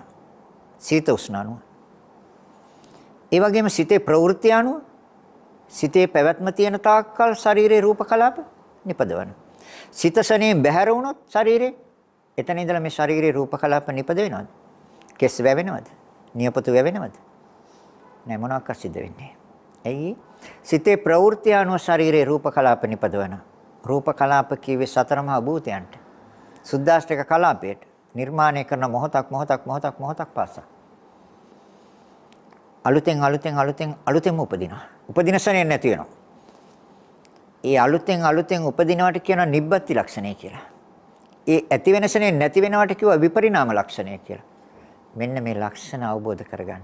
A: සීත උෂ්ණාණුව. ඒ වගේම සිතේ ප්‍රවෘත්ති අණුව සිතේ පැවැත්ම තියෙන තාක්කල් ශරීරයේ රූප කලාප නිපදවන. සිත සනේ බැහැර වුණොත් ශරීරේ එතන ඉඳලා මේ ශරීරයේ රූප කලාප නිපද වෙනවද? කෙස් වැවෙනවද? නියපොතු වැවෙනවද? නෑ මොනවාක් සිද්ධ වෙන්නේ. ඇයි? සිතේ ප්‍රවෘත්ති අනුව ශරීරයේ රූප කලාප නිපදවන. රූප කලාප කියවේ සතර මහා භූතයන්ට. සුද්දාෂ්ටක කලාපයට නිර්මාණය කරන මොහොතක් මොහොතක් මොහොතක් මොහොතක් පාසා. අලුතෙන් අලුතෙන් අලුතෙන් අලුතෙන්ම උපදිනවා. උපදින ශරණේ නැති වෙනවා. ඒ අලුතෙන් අලුතෙන් උපදිනවට කියනවා නිබ්බති ලක්ෂණය කියලා. ඒ ඇති වෙන ශරණේ නැති වෙනවට කියවා විපරිණාම ලක්ෂණය කියලා. මෙන්න මේ ලක්ෂණ අවබෝධ කරගන්න.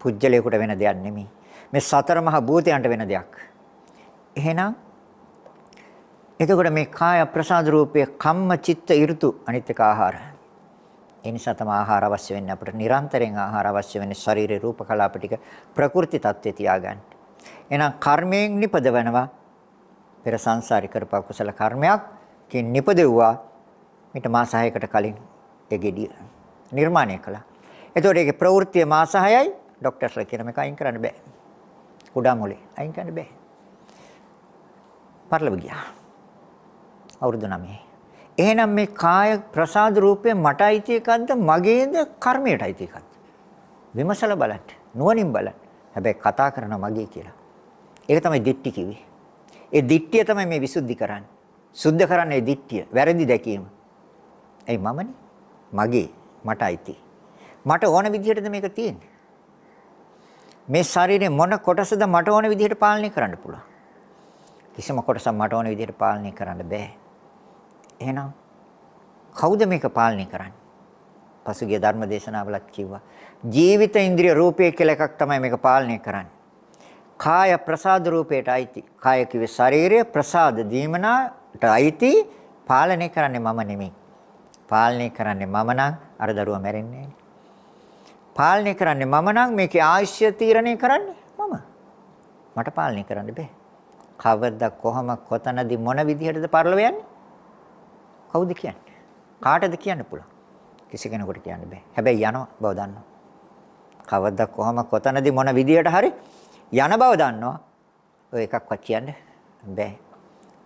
A: පුජ්‍යලයකට වෙන දෙයක් නෙමෙයි. මේ සතර මහා භූතයන්ට වෙන දෙයක්. එහෙනම් එතකොට මේ කාය ප්‍රසාද රූපයේ කම්ම චිත්ත ඍතු අනිත් එක ආහාර. ඒ නිසා තමයි ආහාර අවශ්‍ය වෙන්නේ අපිට නිරන්තරයෙන් ආහාර අවශ්‍ය වෙන්නේ ශරීරේ රූප කලාප ටික ප්‍රകൃති தත්ත්වේ තියාගන්න. එහෙනම් කර්මයෙන් නිපදවනවා පෙර සංසාරේ කරපු කුසල කර්මයක් කින් නිපදෙව්වා මිට මාස 6කට කලින් ඒ gediy නිර්මාණය කළා. එතකොට ඒකේ ප්‍රවෘත්තිය මාස 6යි ડોක්ටර්ස්ලා කියන මේක අයින් කරන්න බෑ. කුඩා මොලේ අයින් කරන්න බෑ. පරිලව ගියා. අවුරුදු 9. එහෙනම් මේ කාය ප්‍රසාද රූපේ මට අයිති එකක්ද මගේද කර්මයට අයිති එකක්ද? විමසලා බලන්න. නුවණින් බලන්න. හැබැයි කතා කරන මගේ කියලා. ඒක තමයි දික්ටි කිව්වේ. ඒ දික්ටිය තමයි මේ විසුද්ධි කරන්නේ. සුද්ධ කරන්නේ දික්ටිය. වැරදි දැකීම. එයි මමනේ. මගේ මට අයිති. මට ඕන විදිහටද මේක තියෙන්නේ. මේ ශරීරේ මොන කොටසද මට ඕන විදිහට පාලනය කරන්න පුළුවන්. කිසිම කොටසක් මට ඕන විදිහට පාලනය කරන්න බෑ. එහෙනම් කවුද මේක පාලනය කරන්නේ? පසුගිය ධර්ම දේශනාවලත් කිව්වා. ජීවිත ඉන්ද්‍රිය රූපය කියලා එකක් තමයි මේක පාලනය කරන්නේ. කාය ප්‍රසාද රූපයට අයිති. කාය කිව්වේ ශරීරය ප්‍රසාද දීමනාට අයිති පාලනය කරන්නේ මම නෙමෙයි. පාලනය කරන්නේ මම නම් අර දරුවා මැරෙන්නේ පාලනය කරන්නේ මම නම් මේකේ ආයශ්‍ය තීරණය කරන්නේ මම. මට පාලනය කරන්න බෑ. කවද කොහම කොතනදී මොන විදිහටද පරලව යන්නේ? කවුද කියන්නේ? කාටද කියන්න පුළුවන්? කිසි කෙනෙකුට කියන්න බෑ. හැබැයි යනවා බව දන්නවා. කවද කොහම කොතනදී මොන විදිහට හරි යන බව දන්නවා. ඔය එකක්වත් කියන්න බෑ.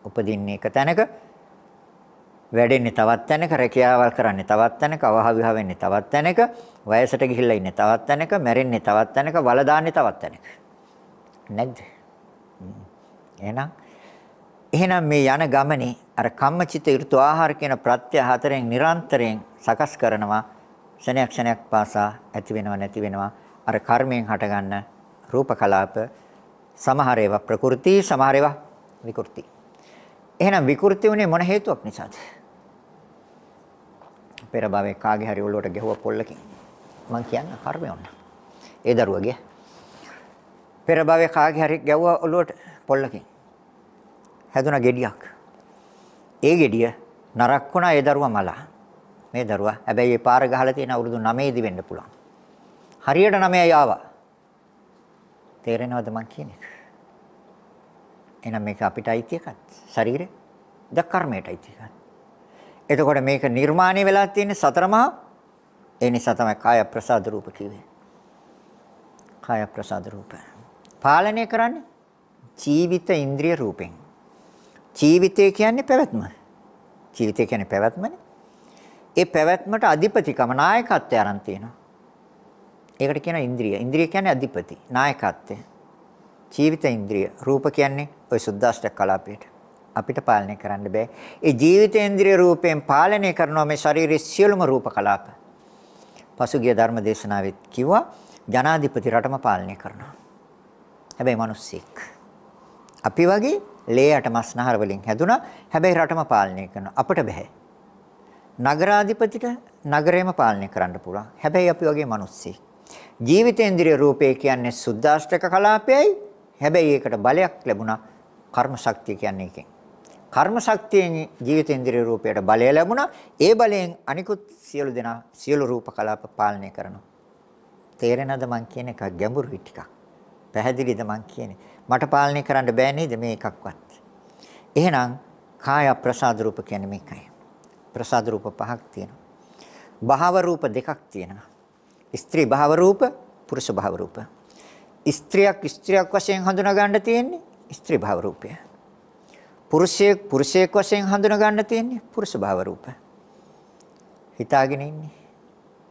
A: උපදින්නේ එක තැනක වැඩෙන්නේ තවත් තැනක රැකියාවල් කරන්නේ තවත් තැනක අවහ විහ වෙන්නේ තවත් තැනක වයසට ගිහිල්ලා ඉන්නේ තවත් තැනක මැරෙන්නේ තවත් තැනක වල දාන්නේ තවත් තැනක නැද්ද එහෙනම් එහෙනම් මේ යන ගමනේ අර කම්මචිත ඍතු ආහාර කියන ප්‍රත්‍ය හතරෙන් නිරන්තරයෙන් සකස් කරනවා ක්ෂණයක් ක්ෂණයක් පාසා ඇති වෙනව නැති වෙනවා අර කර්මයෙන් හටගන්න රූප කලාප සමහර ඒවා ප්‍රකෘති සමහර ඒවා විකෘති එහෙනම් විකෘති වුණේ මොන හේතුවක් නිසාද පෙර භවයේ කාගේ හරි ඔළුවට ගැහුවා පොල්ලකින්. මං කියන්න කර්මය ඔන්න. ඒ දරුවගේ. පෙර භවයේ කාගේ හරි ගැහුවා ඔළුවට පොල්ලකින්. හැදුනා gediyak. ඒ gediya නරක් වුණා ඒ දරුවා මලා. මේ දරුවා හැබැයි ඒ පාර ගහලා තියෙන අවුරුදු 9 දී වෙන්න පුළුවන්. හරියට 9යි ආවා. තේරෙනවද මං කියන එක? එහෙනම් මේක අපිට අයිති එකක්. ශරීරේ ද කර්මයට අයිති එකක්. එතකොට මේක නිර්මාණය වෙලා තියෙන්නේ සතරමහා ඒ නිසා තමයි කාය ප්‍රසාද රූප කිව්වේ. කාය ප්‍රසාද රූප. පාලනය කරන්නේ ජීවිත ඉන්ද්‍රිය රූපෙන්. ජීවිතය කියන්නේ පැවැත්ම. ජීවිතය කියන්නේ පැවැත්මනේ. ඒ පැවැත්මට අධිපතිකම නායකත්වය aran තියෙනවා. ඒකට කියනවා ඉන්ද්‍රිය. ඉන්ද්‍රිය කියන්නේ අධිපති, නායකත්වය. ජීවිත ඉන්ද්‍රිය. රූප කියන්නේ ওই සුද්දාෂ්ටක කලාපයට. අපිට පාලනය කරන්න බෑ. ඒ ජීවිතේන්ද්‍රිය රූපයෙන් පාලනය කරනවා මේ ශරීරයේ සියලුම රූප කලාප. පසුගිය ධර්ම දේශනාවෙත් කිව්වා ජනාධිපති රටම පාලනය කරනවා. හැබැයි මිනිස්සෙක්. අපි වගේ ලේයට මස්නහර වලින් හැදුනා. හැබැයි රටම පාලනය කරනවා. අපිට බෑ. නගරාධිපතිට නගරයම පාලනය කරන්න පුළුවන්. හැබැයි අපි වගේ මිනිස්සෙක්. ජීවිතේන්ද්‍රිය රූපය කියන්නේ සුද්දාෂ්ටක කලාපයයි. හැබැයි ඒකට බලයක් ලැබුණා කර්ම ශක්තිය කියන්නේ එකෙන්. කර්ම ශක්තියෙන් ජීවිතේන්ද්‍රිය රූපයට බලය ලැබුණා. ඒ බලයෙන් අනිකුත් සියලු දෙනා සියලු රූප කලාප පාලනය කරනවා. තේරෙනවද මං කියන එක ගැඹුරුයි ටිකක්. පැහැදිලිද මං කියන්නේ? මට පාලනය කරන්න බෑ නේද මේ එකක්වත්. එහෙනම් කාය ප්‍රසාද රූප කියන්නේ මේකයි. ප්‍රසාද රූප පහක් තියෙනවා. භාව රූප දෙකක් තියෙනවා. ස්ත්‍රී භාව රූප, පුරුෂ භාව රූප. ස්ත්‍රියක් ස්ත්‍රියක් වශයෙන් හඳුනා ගන්න තියෙන්නේ ස්ත්‍රී භාව රූපය. පුරුෂයෙක් පුරුෂයෙක් වශයෙන් හඳුනා ගන්න තියෙන්නේ පුරුෂ භාව රූප. හිතාගෙන ඉන්නේ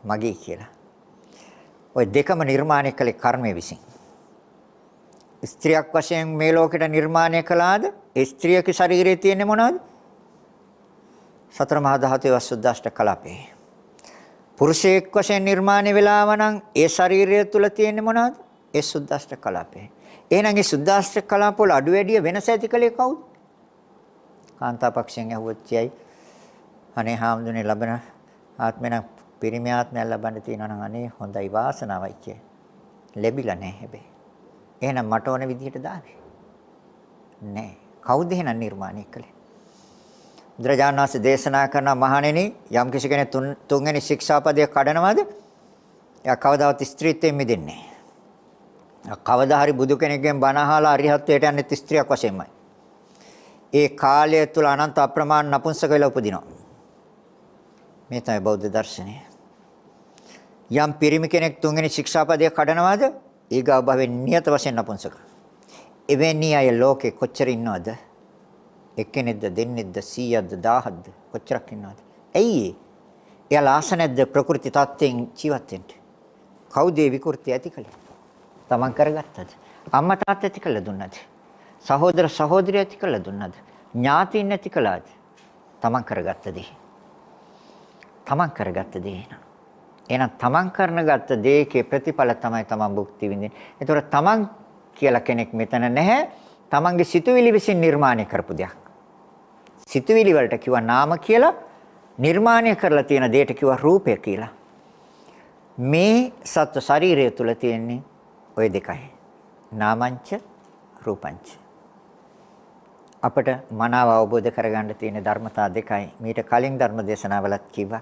A: මගේ කියලා. ওই දෙකම නිර්මාණය කළේ කර්මය විසින්. ස්ත්‍රියක් වශයෙන් මේ ලෝකෙට නිර්මාණය කළාද? ඒ ස්ත්‍රියක ශරීරයේ තියෙන්නේ මොනවද? සතර මහා ධාතුවේ වසුද්දාෂ්ට කලාපේ. පුරුෂයෙක් වශයෙන් නිර්මාණය වෙලාව නම් ඒ ශරීරය තුල තියෙන්නේ මොනවද? ඒ සුද්දාෂ්ට කලාපේ. එහෙනම් ඒ සුද්දාෂ්ට කලාප වල අඩු වැඩි වෙනස ඇති කලේ කවුද? කාන්තා පක්ෂයෙන් ඇහුවොත් කියයි. අනේ හාමුදුරනේ ලබන ආත්මෙන පිරිමි ආත්මයක් ලබන්න තියෙනවා නම් අනේ හොඳයි වාසනාවයි කිය. ලැබිලා නැහැ හැබැයි. එහෙනම් මට ඕන විදිහට දාවේ. නෑ. කවුද එහෙනම් නිර්මාණය කළේ? බුදුරජාණන් වහන්සේ දේශනා කරන මහණෙනි යම් කිසි කෙනෙක් තුන්වෙනි ශික්ෂාපදය කඩනවද? එයා කවදාවත් ස්ත්‍රීත්වයෙන් මිදෙන්නේ නෑ. කවදා හරි බුදු කෙනෙක්ගෙන් බණ අහලා අරිහත්ත්වයට යන්නේ ස්ත්‍රියක් වශයෙන්මයි. ඒ කාලය තුල අනන්ත අප්‍රමාණ නපුංසක වෙලා උපදිනවා. මේ තමයි බෞද්ධ දර්ශනය. යම් පිරිමි කෙනෙක් තුන්වෙනි ශික්ෂාපදය කඩනවද? ඊගා භවෙන් නියත වශයෙන් නපුංසක. එවැනි අය ලෝකේ කොච්චර ඉන්නවද? එක්කෙනෙක්ද දෙන්නෙක්ද 100ක්ද 1000ක්ද කොච්චරක් ඉන්නවද? ඇයි එයාලා ආස නැද්ද ප්‍රകൃති තත්ත්වයෙන් ජීවත් වෙන්න? කවුද ඒ විකෘති ඇති කළේ? Taman කරගත්තද? අම්මා තාත්තා ඇති කළ දුන්නද? සහෝදර සහෝදරිය ඇති කළ දුන්නද? ඥාතීන් ඇති කළාද? Taman කරගත්ත දේ. Taman කරගත්ත දේ නේද? එහෙනම් තමන් කරන ගත්ත දේකේ ප්‍රතිඵල තමයි තමන් භුක්ති විඳින්නේ. ඒතකොට තමන් කියලා කෙනෙක් මෙතන නැහැ. තමන්ගේ සිතුවිලි විසින් නිර්මාණය කරපු දෙයක්. සිතුවිලි වලට කිව්වා නාම කියලා නිර්මාණය කරලා තියෙන දෙයට කිව්වා රූපය කියලා. මේ සත්ව ශරීරය තුල තියෙන්නේ ওই දෙකයි. නාමංච රූපංච. අපිට මනාව අවබෝධ කරගන්න තියෙන ධර්මතා දෙකයි. මීට කලින් ධර්ම දේශනාවලත් කිව්වා.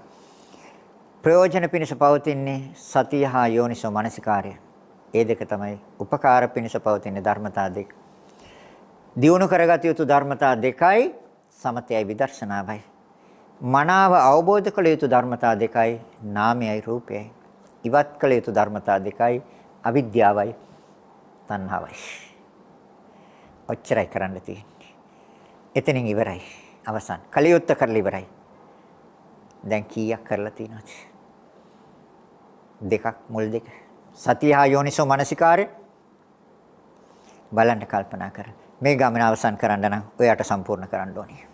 A: ප්‍රයෝජන පිණිස පවතින්නේ සතිය හා යෝනිසෝ මනසිකාර්ය. ඒ දෙක තමයි උපකාර පිණිස පවතින ධර්මතා දෙක. දියුණු කරගත යුතු ධර්මතා දෙකයි සමතයයි විදර්ශනාවයි. මනාව අවබෝධ කළ යුතු ධර්මතා දෙකයි නාමයයි රූපයයි. ඉවත් කළ යුතු ධර්මතා දෙකයි අවිද්‍යාවයි තණ්හාවයි. ඔච්චරයි කරන්න තියෙන්නේ. එතනින් ඉවරයි. අවසන්. කලියුත්ත කරලා ඉවරයි. දැන් කීයක් කරලා තියෙනවද? දෙකක් මුල් දෙක. සතිය හා යෝනිසෝ මනසිකාරය බලන්න කල්පනා කර. මේ ගමන අවසන් කරන්න නම් ඔයාට සම්පූර්ණ කරන්න ඕනේ.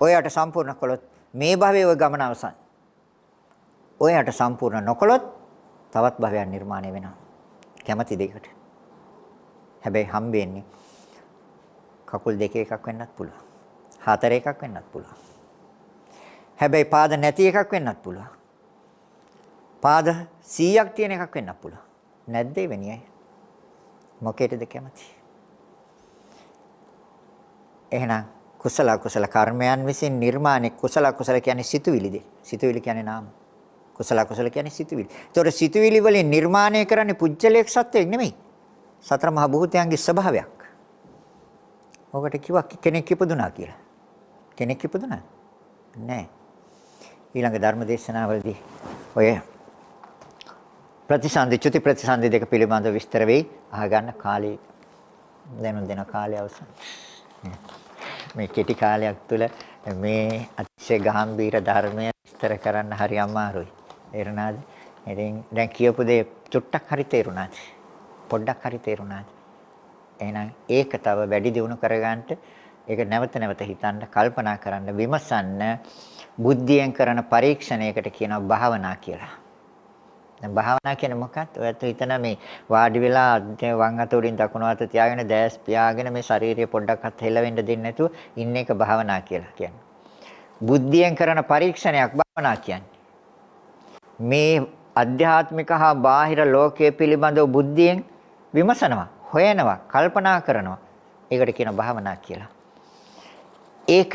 A: ඔයාට සම්පූර්ණ කළොත් මේ භවයේ ඔය ගමන අවසන්. ඔයාට සම්පූර්ණ නොකළොත් තවත් භවයක් නිර්මාණය වෙනවා. කැමැති දෙයකට. හැබැයි හම්බෙන්නේ කකුල් දෙකේ එකක් වෙන්නත් පුළුවන්. හතර එකක් වෙන්නත් පුළුවන්. හැබැයි පාද නැති එකක් වෙන්නත් පුළුවන්. පාද 100ක් තියෙන එකක් වෙන්නත් පුළුවන්. නැද්ද එවැනි අය? මොකේද කැමති? එහෙනම් කුසල කුසල කර්මයන් විසින් නිර්මාණය කුසල කුසල කියන්නේ සිතුවිලිද? සිතුවිලි කියන්නේ නාම. කුසල කුසල කියන්නේ සිතුවිලි. ඒතකොට සිතුවිලි වලින් නිර්මාණය කරන්නේ පුජ්‍යලයක් සත්වයක් නෙමෙයි. සතර මහා භූතයන්ගේ ස්වභාවයක්. ඔකට කිව්වා කෙනෙක් ඉපදුනා කියලා. කෙනෙක් ඉපදුනා? නෑ. ඊළඟ ධර්ම දේශනාවලදී ඔය ප්‍රතිසන්දි චුති ප්‍රතිසන්දි දෙක පිළිබඳව විස්තර වෙයි. අහගන්න කාලේ දැනුම් දෙන කාලය අවසන්. මේ කෙටි කාලයක් තුළ මේ අතිශය ගැඹීර ධර්මය විස්තර කරන්න හරි අමාරුයි. තේරුණාද? ඉතින් දැන් කියපු දේ චුට්ටක් හරි තේරුණාද? පොඩ්ඩක් හරි තේරුණාද? එහෙනම් ඒක තව වැඩි දියුණු කරගන්න. ඒක නැවත නැවත හිතන්න කල්පනා කරන්න විමසන්න බුද්ධියෙන් කරන පරීක්ෂණයකට කියනවා භාවනා කියලා. දැන් භාවනා කියන්නේ මොකක්ද? ඔයත් හිතන මේ වාඩි වෙලා වම් අත උඩින් දකුණු අත තියාගෙන දැස් පියාගෙන මේ ශාරීරිය පොඩ්ඩක්වත් හෙලවෙන්න දෙන්නේ නැතුව ඉන්න එක භාවනා කියලා කියන්නේ. බුද්ධියෙන් කරන පරීක්ෂණයක් භාවනා කියන්නේ. මේ අධ්‍යාත්මික හා බාහිර ලෝකයේ පිළිබඳව බුද්ධියෙන් විමසනවා, හොයනවා, කල්පනා කරනවා. ඒකට කියන භාවනා කියලා. ඒක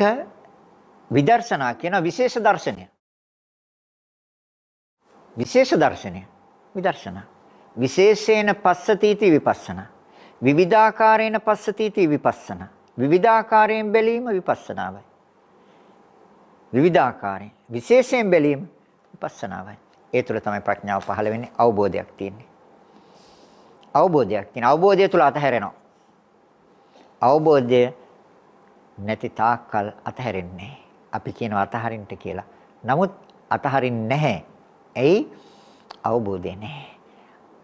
A: විදර්ශනා කියන විශේෂ දර්ශනය. විශේෂ දර්ශනය. විදර්ශනා. විශේෂයෙන් පස්සතිති විපස්සනා. විවිධාකාරේන පස්සතිති විපස්සනා. විවිධාකාරයෙන් බැලීම විපස්සනාවයි. විවිධාකාරයෙන් විශේෂයෙන් බැලීම විපස්සනාවයි. ඒ තුළ තමයි ප්‍රඥාව පහළ වෙන්නේ අවබෝධයක් තියෙන්නේ. අවබෝධයක් තියෙන අවබෝධය තුළ අතහැරෙනවා. අවබෝධය නැති තාක්කල් අතහැරෙන්නේ අපි කියනවා අතහරින්න කියලා. නමුත් අතහරින්නේ නැහැ. ඇයි? අවබෝධය නැහැ.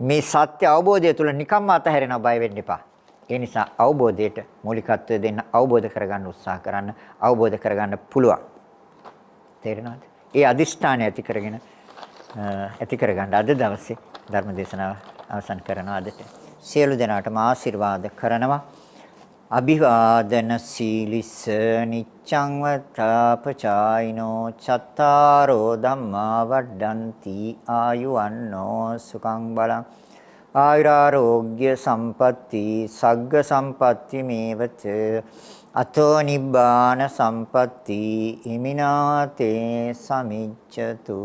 A: මේ සත්‍ය අවබෝධය තුළ නිකම්ම අතහැරෙනවා බය වෙන්න එපා. ඒ නිසා අවබෝධයට මූලිකත්වය දෙන්න අවබෝධ කරගන්න උත්සාහ කරන්න අවබෝධ කරගන්න පුළුවන්. තේරෙනවද? ඒ අදිෂ්ඨානය ඇති කරගෙන ඇති කරගන්න අද දවසේ ධර්ම දේශනාව අවසන් කරනවා අදට. සියලු දෙනාටම ආශිර්වාද කරනවා. අභිවාදන සීලිස නිච්ඡං වතාපචායිනෝ චත්තාරෝ ධම්මා වඩ්ඩಂತಿ ආයුවන්නෝ සුඛං බලං ආයුරාෝග්‍ය සම්පatti සග්ග සම්පatti මේවච අතෝ නිබ්බාන සම්පatti හිමිනාතේ සමිච්ඡතු